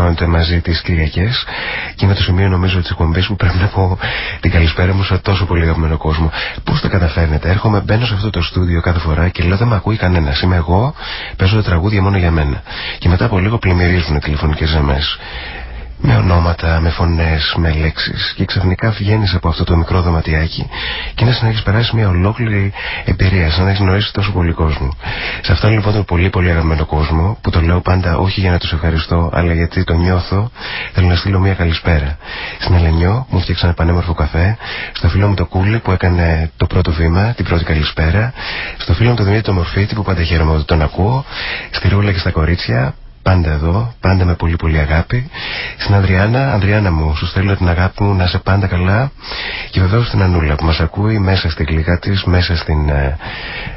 μα φέρνει πάντοτε μαζί τις Κυριακές και είναι το σημείο νομίζω τη εκπομπή που πρέπει να πω την καλησπέρα μου σε τόσο πολύ αγαπημένο κόσμο. Πώς τα καταφέρνετε, έρχομαι, μπαίνω σε αυτό το στούντιο κάθε φορά και λέω δεν με ακούει κανένας. Είμαι εγώ, παίζω τα τραγούδια μόνο για μένα. Και μετά από λίγο πλημμυρίζουν οι τηλεφωνικές ζεμέ με ονόματα, με φωνές, με λέξεις και ξαφνικά βγαίνεις από αυτό το μικρό δωματιάκι και είναι σαν να έχει περάσεις μια ολόκληρη εμπειρία, σαν να έχεις γνωρίσει τόσο πολύ κόσμο. Σε αυτόν λοιπόν τον πολύ πολύ αγαπημένο κόσμο που το λέω πάντα όχι για να τους ευχαριστώ αλλά γιατί το νιώθω θέλω να στείλω μια καλησπέρα. Στην Ελενιό μου φτιάξαν πανέμορφο καφέ, στο φίλο μου το Κούλι που έκανε το πρώτο βήμα, την πρώτη καλησπέρα, στο φίλο μου το Δημήτρη το Μορφίτη που πάντα χαίρομαι ότι τον ακούω, στη Ρούλα και στα κορίτσια πάντα εδώ, πάντα με πολύ πολύ αγάπη. Στην Ανδριάννα, Ανδριάννα μου, σου στέλνω την αγάπη μου να είσαι πάντα καλά. Και βεβαίως στην Ανούλα που μας ακούει μέσα στην γλυκά της, μέσα στην ε,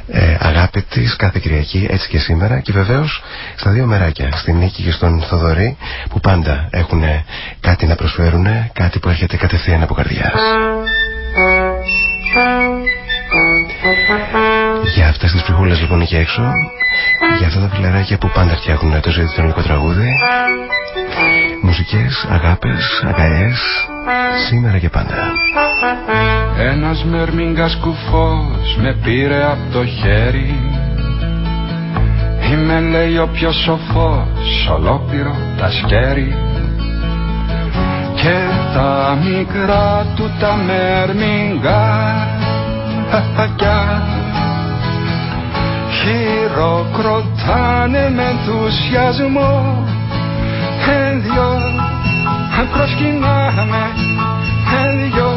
ε, αγάπη της κάθε Κυριακή, έτσι και σήμερα. Και βεβαίως στα δύο μεράκια, στην Νίκη και στον Θοδωρή, που πάντα έχουν κάτι να προσφέρουν, κάτι που έρχεται κατευθείαν από καρδιά. Για αυτές τις ψυχούλες λοιπόν εκεί έξω Για αυτά τα φιλαράκια που πάντα φτιάχνουν το ζωή του τραγούδι. Μουσικές, αγάπες, αγκαίες Σήμερα και πάντα. Ένας μερμήγκας κουφός με πήρε από το χέρι. Είμαι λέει ο πιο σοφός ολόκληρο τα σκέρι. Και τα μικρά του τα μερμήγκα χειροκροτάνε με ενθουσιασμό. Εν δυο προσκυνάμε. Εν δυο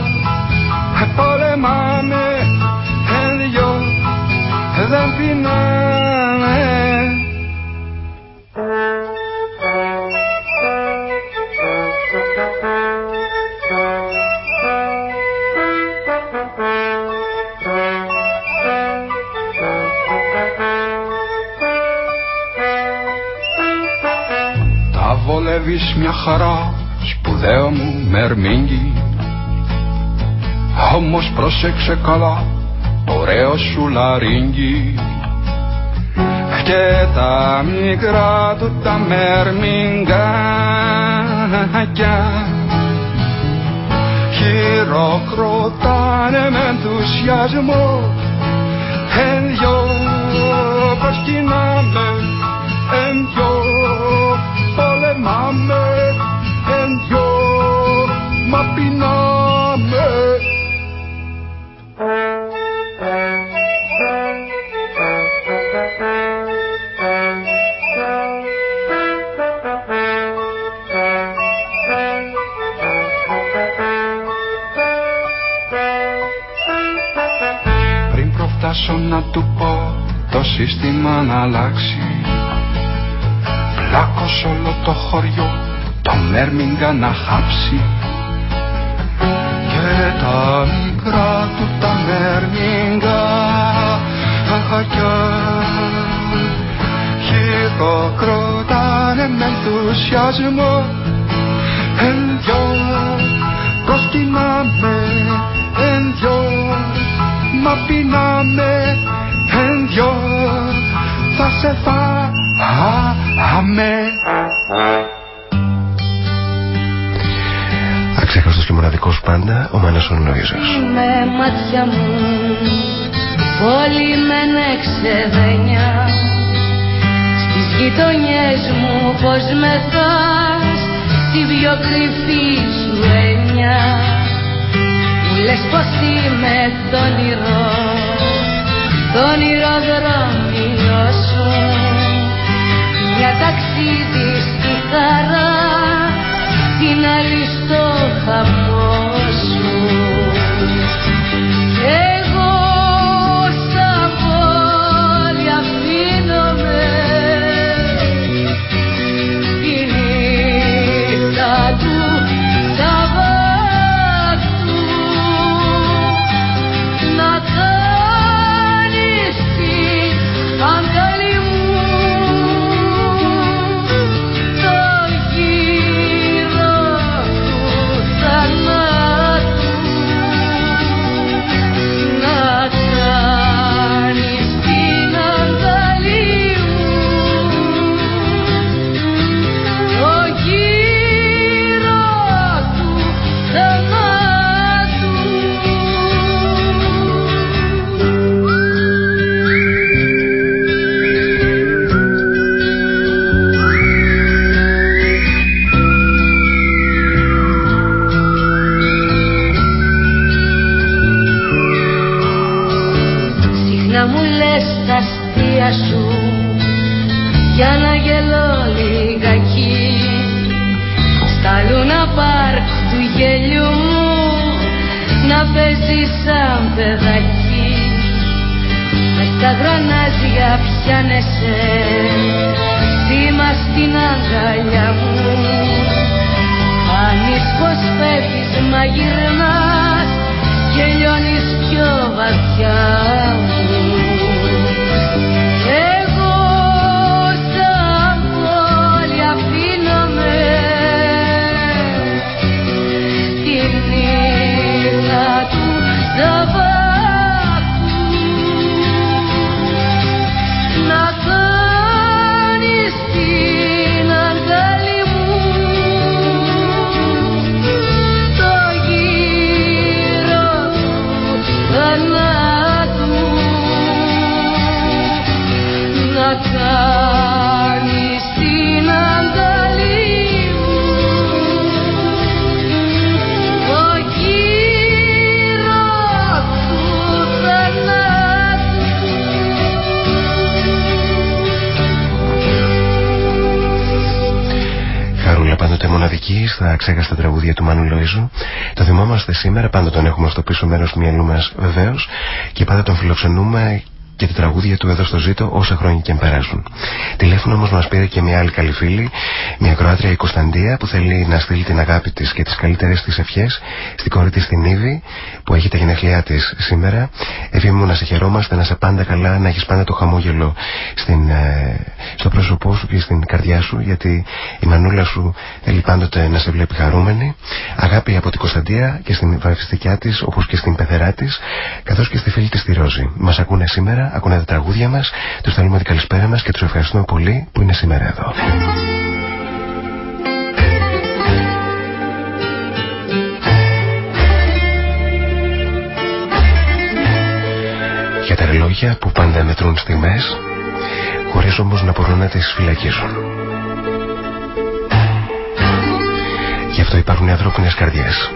πολεμάμε. Εν δυο δεν πεινάμε βολεύεις μια χαρά σπουδαίο μου μερμήγκι. Όμως πρόσεξε καλά ωραίο σου λαρίνγκι και τα μικρά του τα μερμήγκακια χειροκροτάνε με ενθουσιασμό. Εν δυο προσκυνάμε εν δυο περνάμε εν δυο μα πεινάμε. Πριν προφτάσω να του πω το σύστημα να αλλάξει. Πλάκος όλο το χωριό το μέρμιγκα να χάψει. Και τα μικρά του τα μέρμιγκα αχακιά χειροκρότανε με ενθουσιασμό. Εν δυο προσκυνάμε εν δυο μα πεινάμε. Εν δυο θα σε φάμε Αξέχαστος και μοναδικός πάντα ο Μάνος ο Λοΐζος Με μάτια μου πολύ με εξεδένια Στις γειτονιές μου πως μεθάς τη πιο κρυφή σου έννοια Μου λες πως είμαι το όνειρο το όνειρο σου για ταξίδι στη χαρά την άλλη στο χαμό παιδάκι. Μες τα γρανάζια πιάνεσαι. Σήμα στην αγκαλιά μου. Κάνεις πως φεύγεις μα γυρνάς και λιώνεις πιο βαθιά. μου στα ξέχαστα τραγούδια του Μάνου Λοίζου. Το θυμόμαστε σήμερα, πάντα τον έχουμε στο πίσω μέρος του μυαλού μας βεβαίως και πάντα τον φιλοξενούμε και τα τραγούδια του εδώ στο ζήτο όσα χρόνια και περάσουν. Τηλέφωνο όμως μας πήρε και μια άλλη καλή φίλη, μια Κροάτρια η Κωνσταντία που θέλει να στείλει την αγάπη της και τις καλύτερες της ευχές στην κόρη της την Ήβη που έχει τα γενέθλιά της σήμερα. Εύη μου να σε χαιρόμαστε, να σε πάντα καλά, να έχεις πάντα το χαμόγελο στην, ε, στο πρόσωπό σου και στην καρδιά σου γιατί η μανούλα σου θέλει πάντοτε να σε βλέπει χαρούμενη. Αγάπη από την Κωνσταντία και στην βαφιστικιά της όπως και στην πεθερά της καθώς και στη φίλη της τη Ρόζη. Μας ακούνε σήμερα, ακούνε τα τραγούδια μας, τους θέλουμε την καλησπέρα μας και τους ευχαριστούμε πολύ που είναι σήμερα εδώ. Για τα ρελόγια που πάντα μετρούν στιγμές χωρίς όμως να μπορούν να τις φυλακίσουν. Γι' αυτό υπάρχουν οι ανθρώπινες καρδιές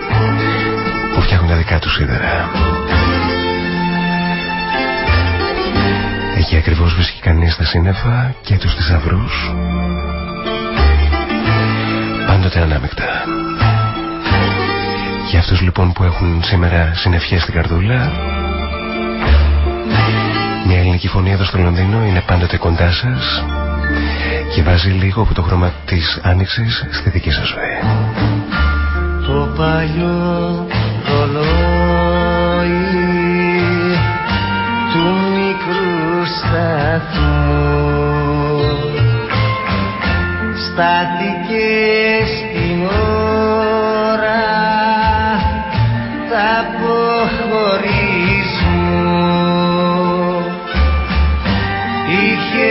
που φτιάχνουν τα δικά τους σίδερα. Εκεί ακριβώς βρίσκει κανείς τα σύννεφα και τους θησαυρούς. πάντοτε ανάμεκτα. Για αυτούς λοιπόν που έχουν σήμερα συννεφιές στην καρδούλα Μια ελληνική φωνή εδώ στο Λονδίνο είναι πάντοτε κοντά σας και βάζει λίγο από το χρώμα της άνοιξης στη δική σας ζωή. Το παλιό στάθηκε στην ώρα τα αποχωρήσου είχε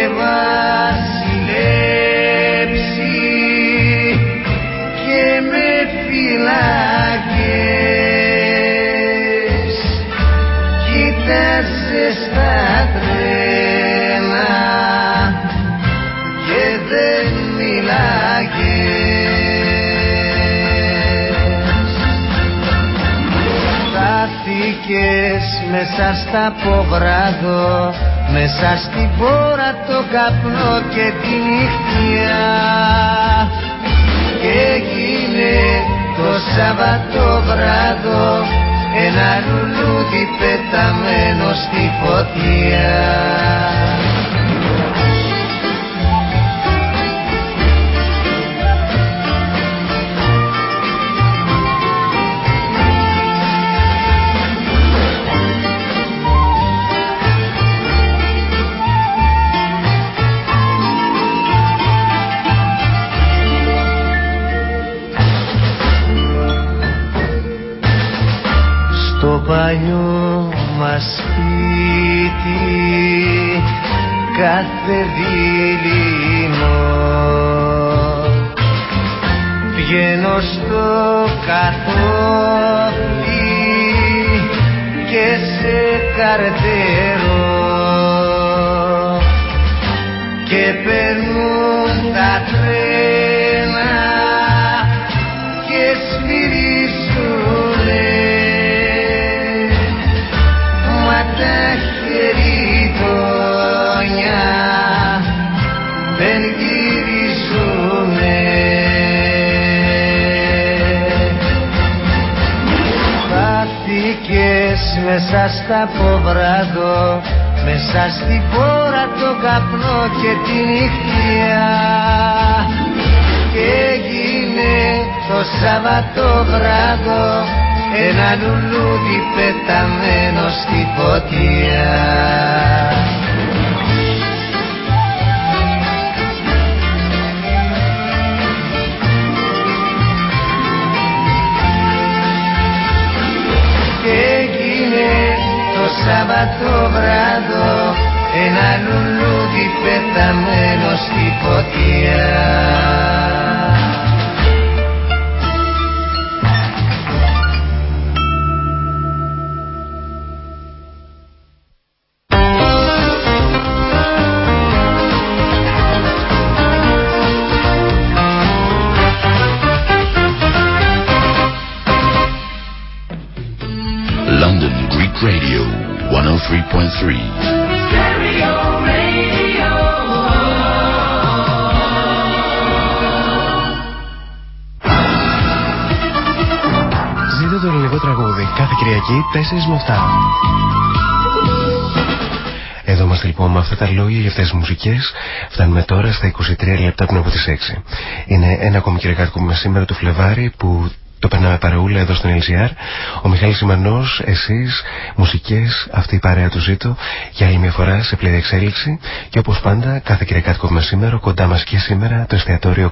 μέσα στα πογράδο μέσα στην πόρα το καπνό και τη νύχτια και έγινε το Σαββατοβράδο ένα λουλούδι πεταμένο στη φωτιά παλιό μας σπίτι κάθε δίλημο βγαίνω στο κατόφλι και σε καρτερώ και περνούν τα τρένα μέσα στα ποβράδο μέσα στην πόρα το καπνό και τη νύχτια και έγινε το Σαββατοβράδο ένα λουλούδι πεταμένο στη φωτιά το Σαββατοβράδο ένα λουλούδι πεταμένο στη φωτιά 103.3. Ζείτε το ελληνικό τραγούδι κάθε Κυριακή 4 με 7. Εδώ είμαστε λοιπόν με αυτά τα λόγια για αυτές τις μουσικές. Φτάνουμε τώρα στα 23 λεπτά πριν από τις 6. Είναι ένα ακόμη κυριακάτικο με σήμερα του Φλεβάρι που το περνάμε παρεούλα εδώ στον LGR. Ο Μιχάλης Σιμανός, εσείς, μουσικές, αυτή η παρέα του ζήτω για άλλη μια φορά σε πλήρη εξέλιξη και όπως πάντα κάθε Κυριακάτικο σήμερα κοντά μας και σήμερα το εστιατόριο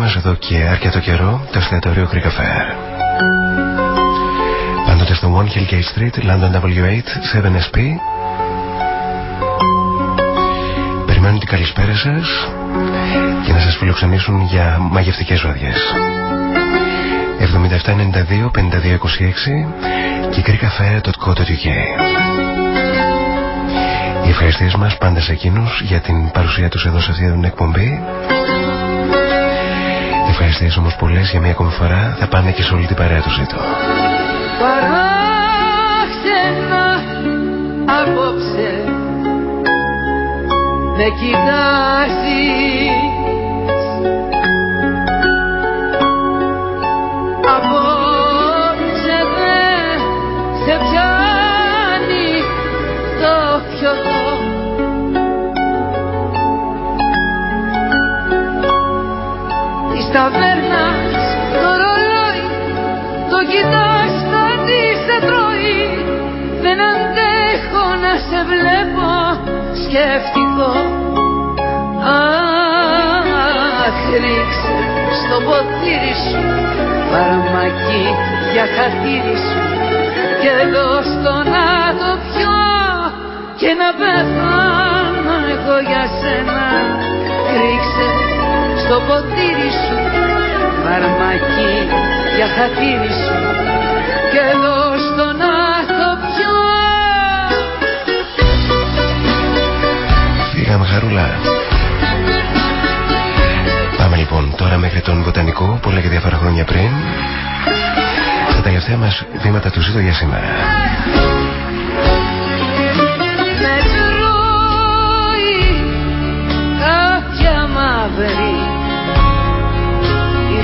Εδώ και αρκετό καιρό το εστιατόριο Greek Affair. Πάντοτε στο στο One Hillgate Street, London W8, 7SP. Περιμένουν την καλησπέρα σας και να σας φιλοξενήσουν για μαγευτικές βραδιές. 7792 5226 και greekcafe.co.uk Οι ευχαριστίες μας πάντα σε εκείνους για την παρουσία τους εδώ σε αυτή την εκπομπή Ευχαριστίες όμως πολλές. Για μια ακόμη φορά θα πάνε και σε όλη την παρέα του ζήτω Παράξενα απόψε με κοιτάζεις ταβέρνας το ρολόι το κοιτάς κάτι σε τρώει. Δεν αντέχω να σε βλέπω σκεφτικό Αχ, ρίξε στο ποτήρι σου φαρμακή για χατήρι σου. Και δώσ' να το πιω και να πεθάνω εγώ για σένα. Ρίξε στο ποτήρι σου. Φαρμακή για χατήρι σου. Και δώσ' να το πιω Φύγαμε χαρούλα. Πάμε λοιπόν τώρα μέχρι τον Βοτανικό που έλεγε διάφορα χρόνια πριν. Τα τελευταία μας βήματα του ζήτω για σήμερα.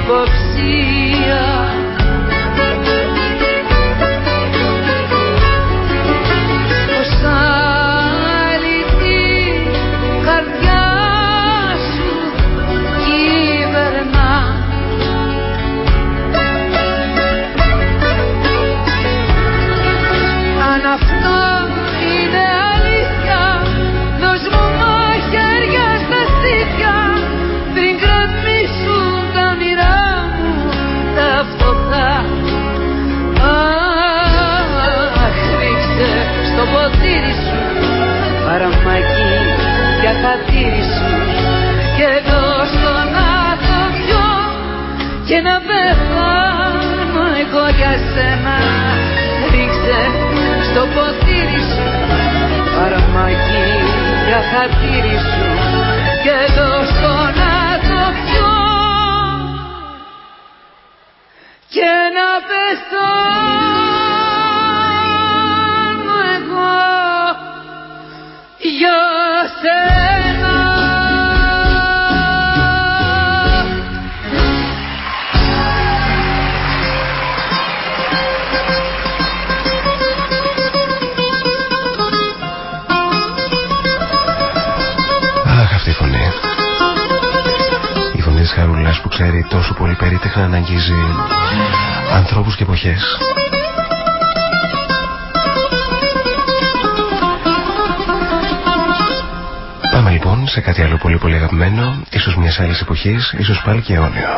Υποψία Και να πεθάνω εγώ για σένα. Ρίξε στο ποτήρι σου Παραμακί για χατήρι σου Και δώσ' το να το πιω. Και να πεθάνω εγώ για σένα αγγίζει ανθρώπους και εποχές. Πάμε λοιπόν σε κάτι άλλο πολύ πολύ αγαπημένο Ίσως μιας άλλης εποχής, ίσως πάλι και αιώνιο.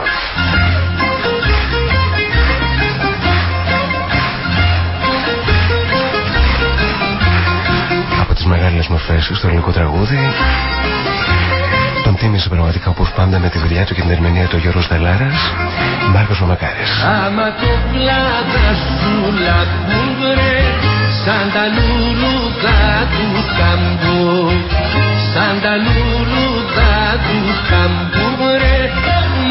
Από τις μεγάλες μορφές στο ελληνικό τραγούδι τον τίμησε πραγματικά όπως πάντα με τη δουλειά του και την ερμηνεία του Γιώργος Δελάρας. Μάρκος Μαμακάρης. Άμα το πλάτα σου λακκούβρε Σαν τα λουλούδα του καμπού. Σαν τα λουλούδα του καμπού βρε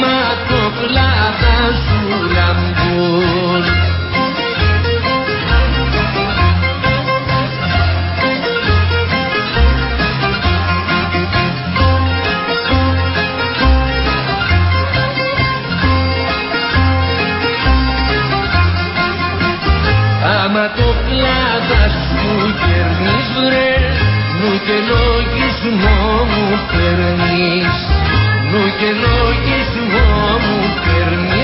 Μα το πλάτα σου λαμπούν και λογισμό μου παίρνεις Νου και λογισμό μου παίρνεις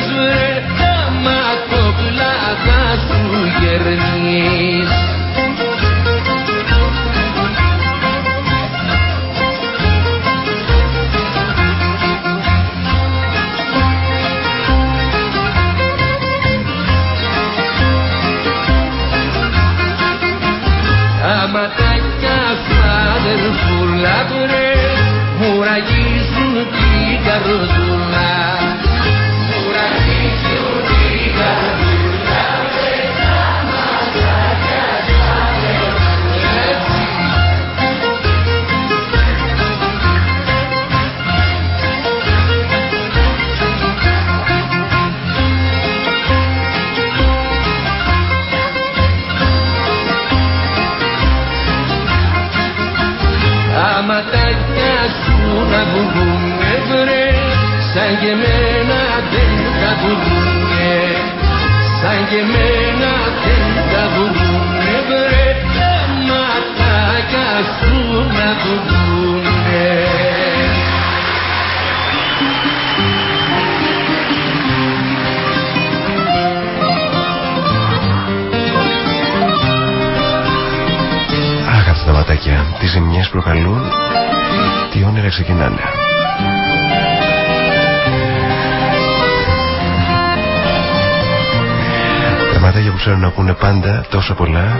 πάντα τόσα πολλά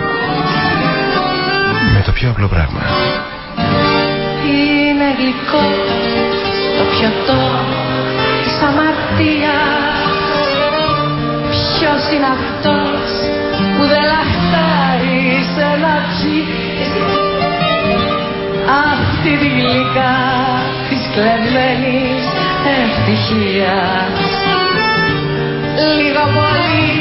με το πιο απλό πράγμα. Είναι γλυκό το πιωτό της αμαρτίας Ποιος είναι αυτός που δεν λαχτάρει σε ένα τζι Αυτή τη γλυκά της κλεμμένης ευτυχίας Λίγο πολύ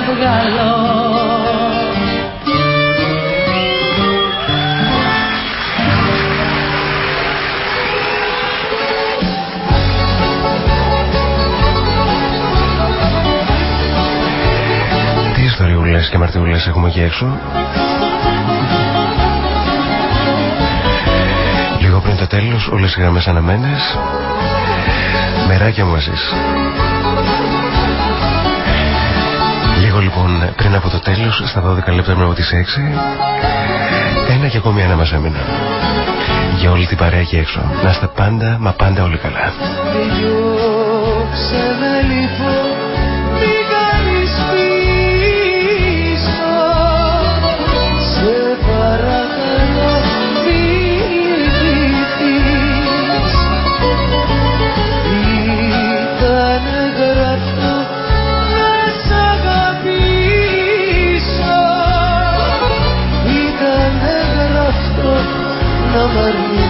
Βγάλω Τι ιστοριούλες και μαρτυρούλες έχουμε εκεί έξω; Λίγο πριν το τέλος, όλες οι γραμμές αναμένες. Μεράκια μαζίς. Λίγο λοιπόν πριν από το τέλος, στα 12 λεπτά μετά από τις 6, ένα και ακόμη ένα μας έμεινε. για όλη την παρέα εκεί έξω. Να είστε πάντα, μα πάντα όλοι καλά. कमरी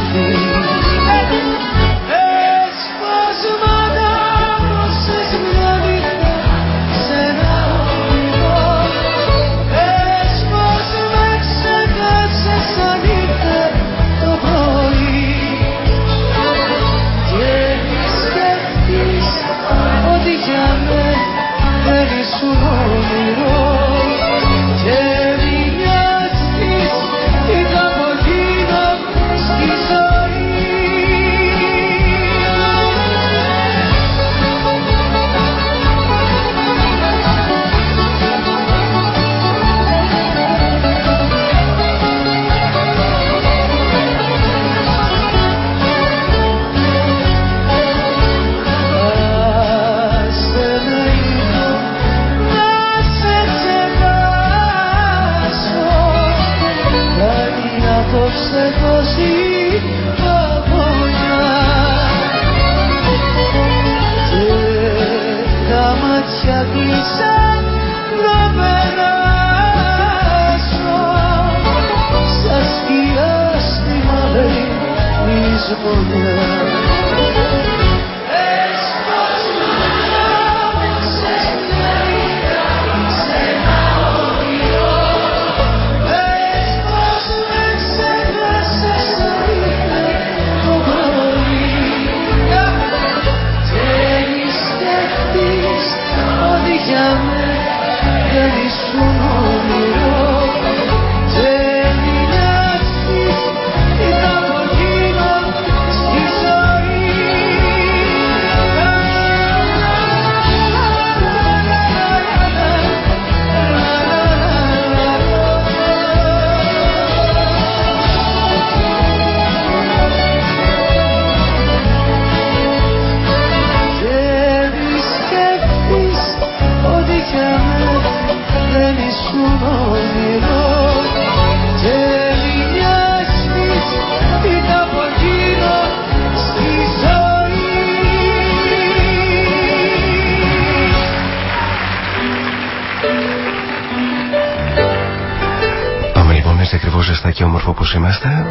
όμορφο όπως είμαστε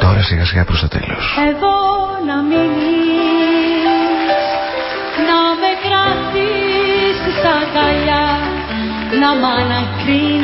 Τώρα σιγά σιγά προς το τέλος. Εδώ να μιλείς Να με κρατήσεις αγκαλιά Να μ' ανακρίνεις.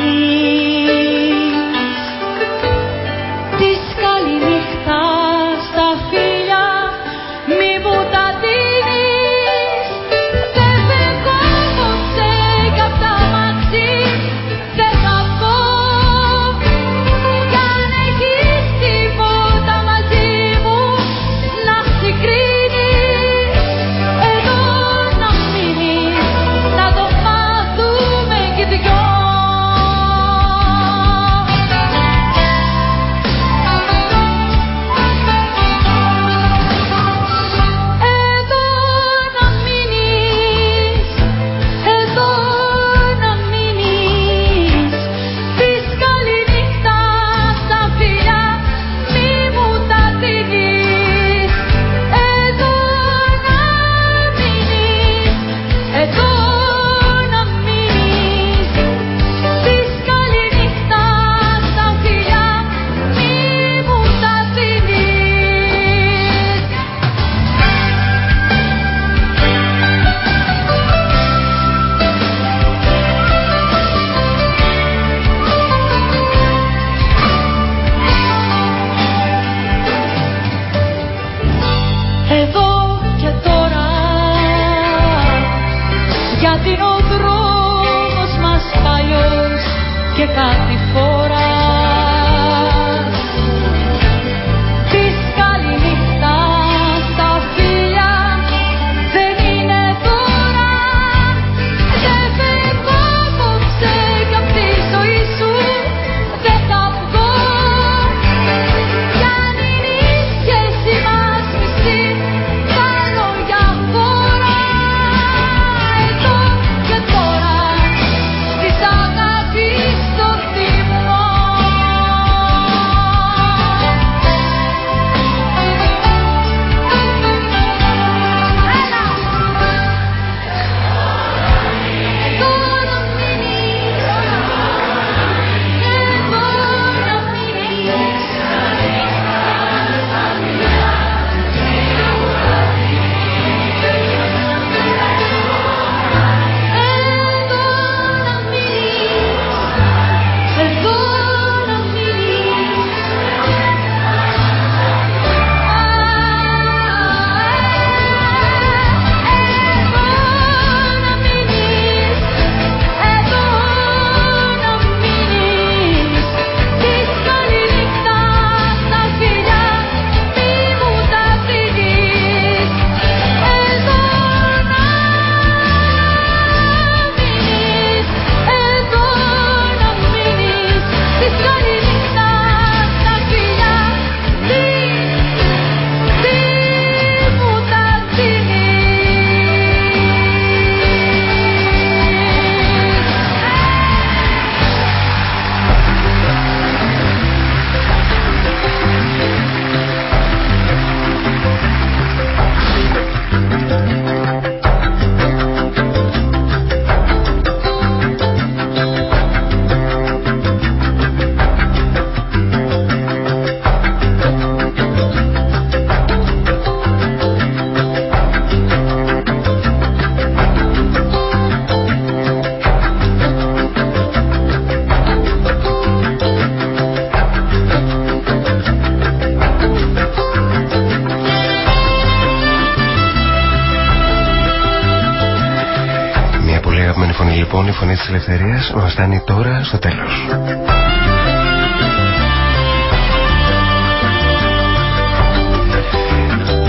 Της ελευθερίας μας φτάνει τώρα στο τέλος.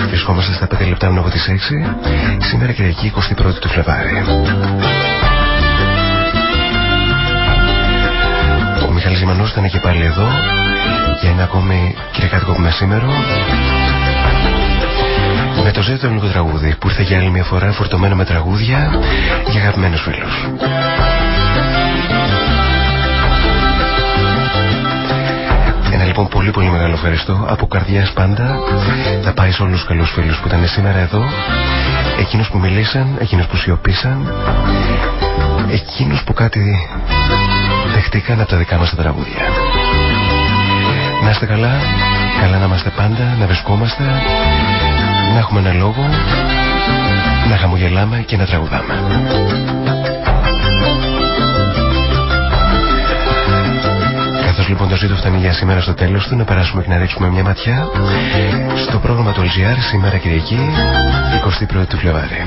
Βρισκόμαστε στα 5 λεπτά από τις 6, σήμερα Κυριακή 21η του Φλεβάρι. Ο Μιχάλης Ζημανός ήταν και πάλι εδώ για ένα ακόμη κυριακάτικο μεσήμερο με το ζέτο ελληνικό τραγούδι που ήρθε για άλλη μια φορά φορτωμένο με τραγούδια για αγαπημένους φίλους. Λοιπόν πολύ πολύ μεγάλο ευχαριστώ. Από καρδιάς πάντα θα πάει σε όλους τους καλούς φίλους που ήταν σήμερα εδώ. Εκείνους που μιλήσαν, εκείνους που σιωπήσαν. Εκείνους που κάτι δεχτήκαν από τα δικά μας τα τραγούδια. Να είστε καλά, καλά να είμαστε πάντα, να βρισκόμαστε. Να έχουμε ένα λόγο να χαμογελάμε και να τραγουδάμε. Λοιπόν το ζήτο φτάνει για σήμερα στο τέλος του να περάσουμε και να ρίξουμε μια ματιά στο πρόγραμμα του LGR σήμερα Κυριακή 21η του Φλεβάρι.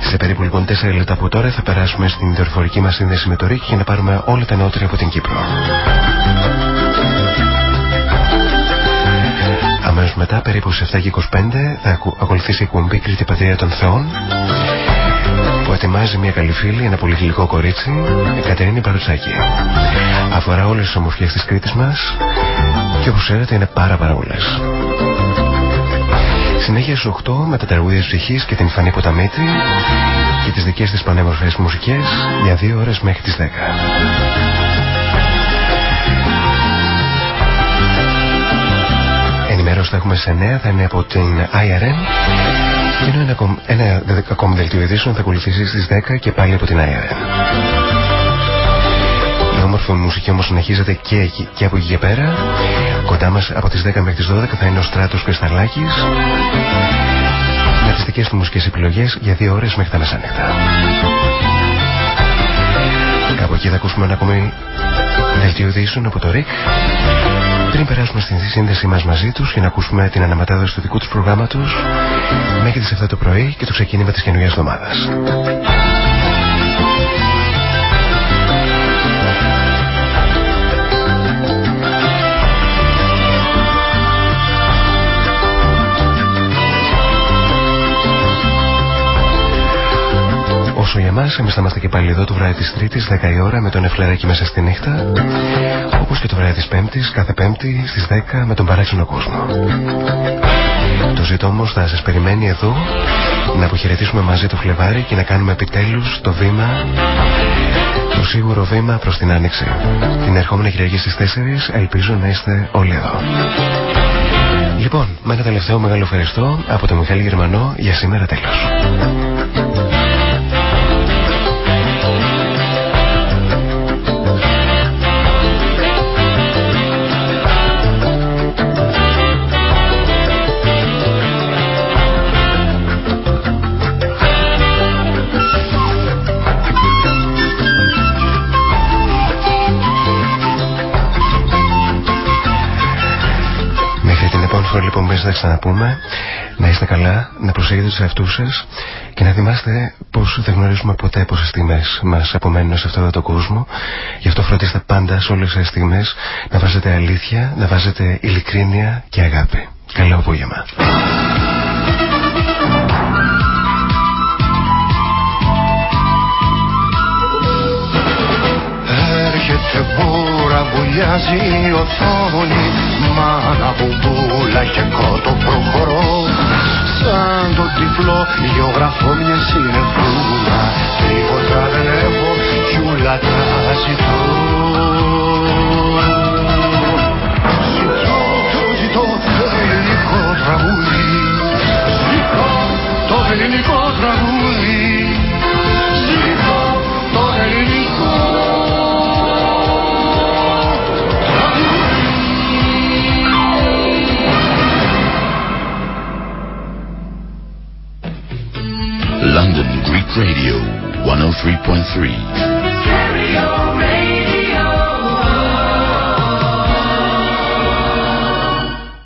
Σε περίπου λοιπόν 4 λεπτά από τώρα θα περάσουμε στην δορυφορική μας σύνδεση με το ΡΙΚ για να πάρουμε όλα τα νεότερα από την Κύπρο. Αμέσως μετά, περίπου σε 7 και 25, θα ακολουθήσει η κουμπί Κρήτη Πατρία των Θεών που ετοιμάζει μια καλή φίλη, ένα πολύ γλυκό κορίτσι, η Κατερίνη Παρουτσάκη. Αφορά όλες τις ομορφιές της Κρήτης μας και όπως ξέρετε είναι πάρα πάρα πολλές. Συνέχεια στις 8 με τα τραγούδια της ψυχής και την Φανή Ποταμίτρη και τις δικές της πανέμορφες μουσικές για δύο ώρες μέχρι τις 10. ενημέρωση θα έχουμε σε νέα, θα είναι από την IRN και ενώ ένα, ένα ακόμη δελτίο ειδήσεων θα ακολουθήσεις στις 10 και πάλι από την IRN. Η όμορφη μουσική όμως συνεχίζεται και, και από εκεί και πέρα. Κοντά μας από τις 10 μέχρι τις 12 θα είναι ο Στράτος Κρυσταλάκης με τις δικές του μουσικές επιλογές για δύο ώρες μέχρι τα μεσάνυχτα. Κάπου εκεί θα ακούσουμε ένα ακόμη δελτίο ειδήσεων από το ΡΙΚ πριν περάσουμε στην σύνδεσή μας μαζί τους και να ακούσουμε την αναμετάδοση του δικού τους προγράμματος μέχρι τις 7 το πρωί και το ξεκίνημα της καινούργιας εβδομάδας. Όσο για εμάς, εμείς θα είμαστε και πάλι εδώ το βράδυ της Τρίτης, 10 η ώρα, με τον Εφλεράκι μέσα στη νύχτα. Όπως και το βράδυ της Πέμπτης, κάθε Πέμπτη στις 10 με τον παράξενο κόσμο. Το ζήτο όμως θα σας περιμένει εδώ να αποχαιρετήσουμε μαζί το Φλεβάρι και να κάνουμε επιτέλους το βήμα, το σίγουρο βήμα προς την άνοιξη. Την ερχόμενη Κυριακή στις 4 ελπίζω να είστε όλοι εδώ. Λοιπόν, με ένα τελευταίο μεγάλο ευχαριστώ από τον Μιχάλη Γερμανό για σήμερα τέλος. Λοιπόν μέσα θα ξαναπούμε να είστε καλά, να προσέχετε τους εαυτούς σας και να θυμάστε πως δεν γνωρίζουμε ποτέ πόσες στιγμές μας απομένουν σε αυτόν τον κόσμο γι' αυτό φροντίστε πάντα σε όλες τις στιγμές να βάζετε αλήθεια, να βάζετε ειλικρίνεια και αγάπη. Καλό απόγευμα. Έρχεται μπούρα, βουλιάζει η οθόνη Μάνα μπουμπούλα και κότο προχωρώ. Σαν το τυφλό γεωγραφώ μια συνεφούλα. Τίποτα δεν έχω κι ούλα τα ζητώ. Ζητώ, ζητώ το ελληνικό τραγούδι. Ζητώ το ελληνικό τραγούδι Radio 103.3.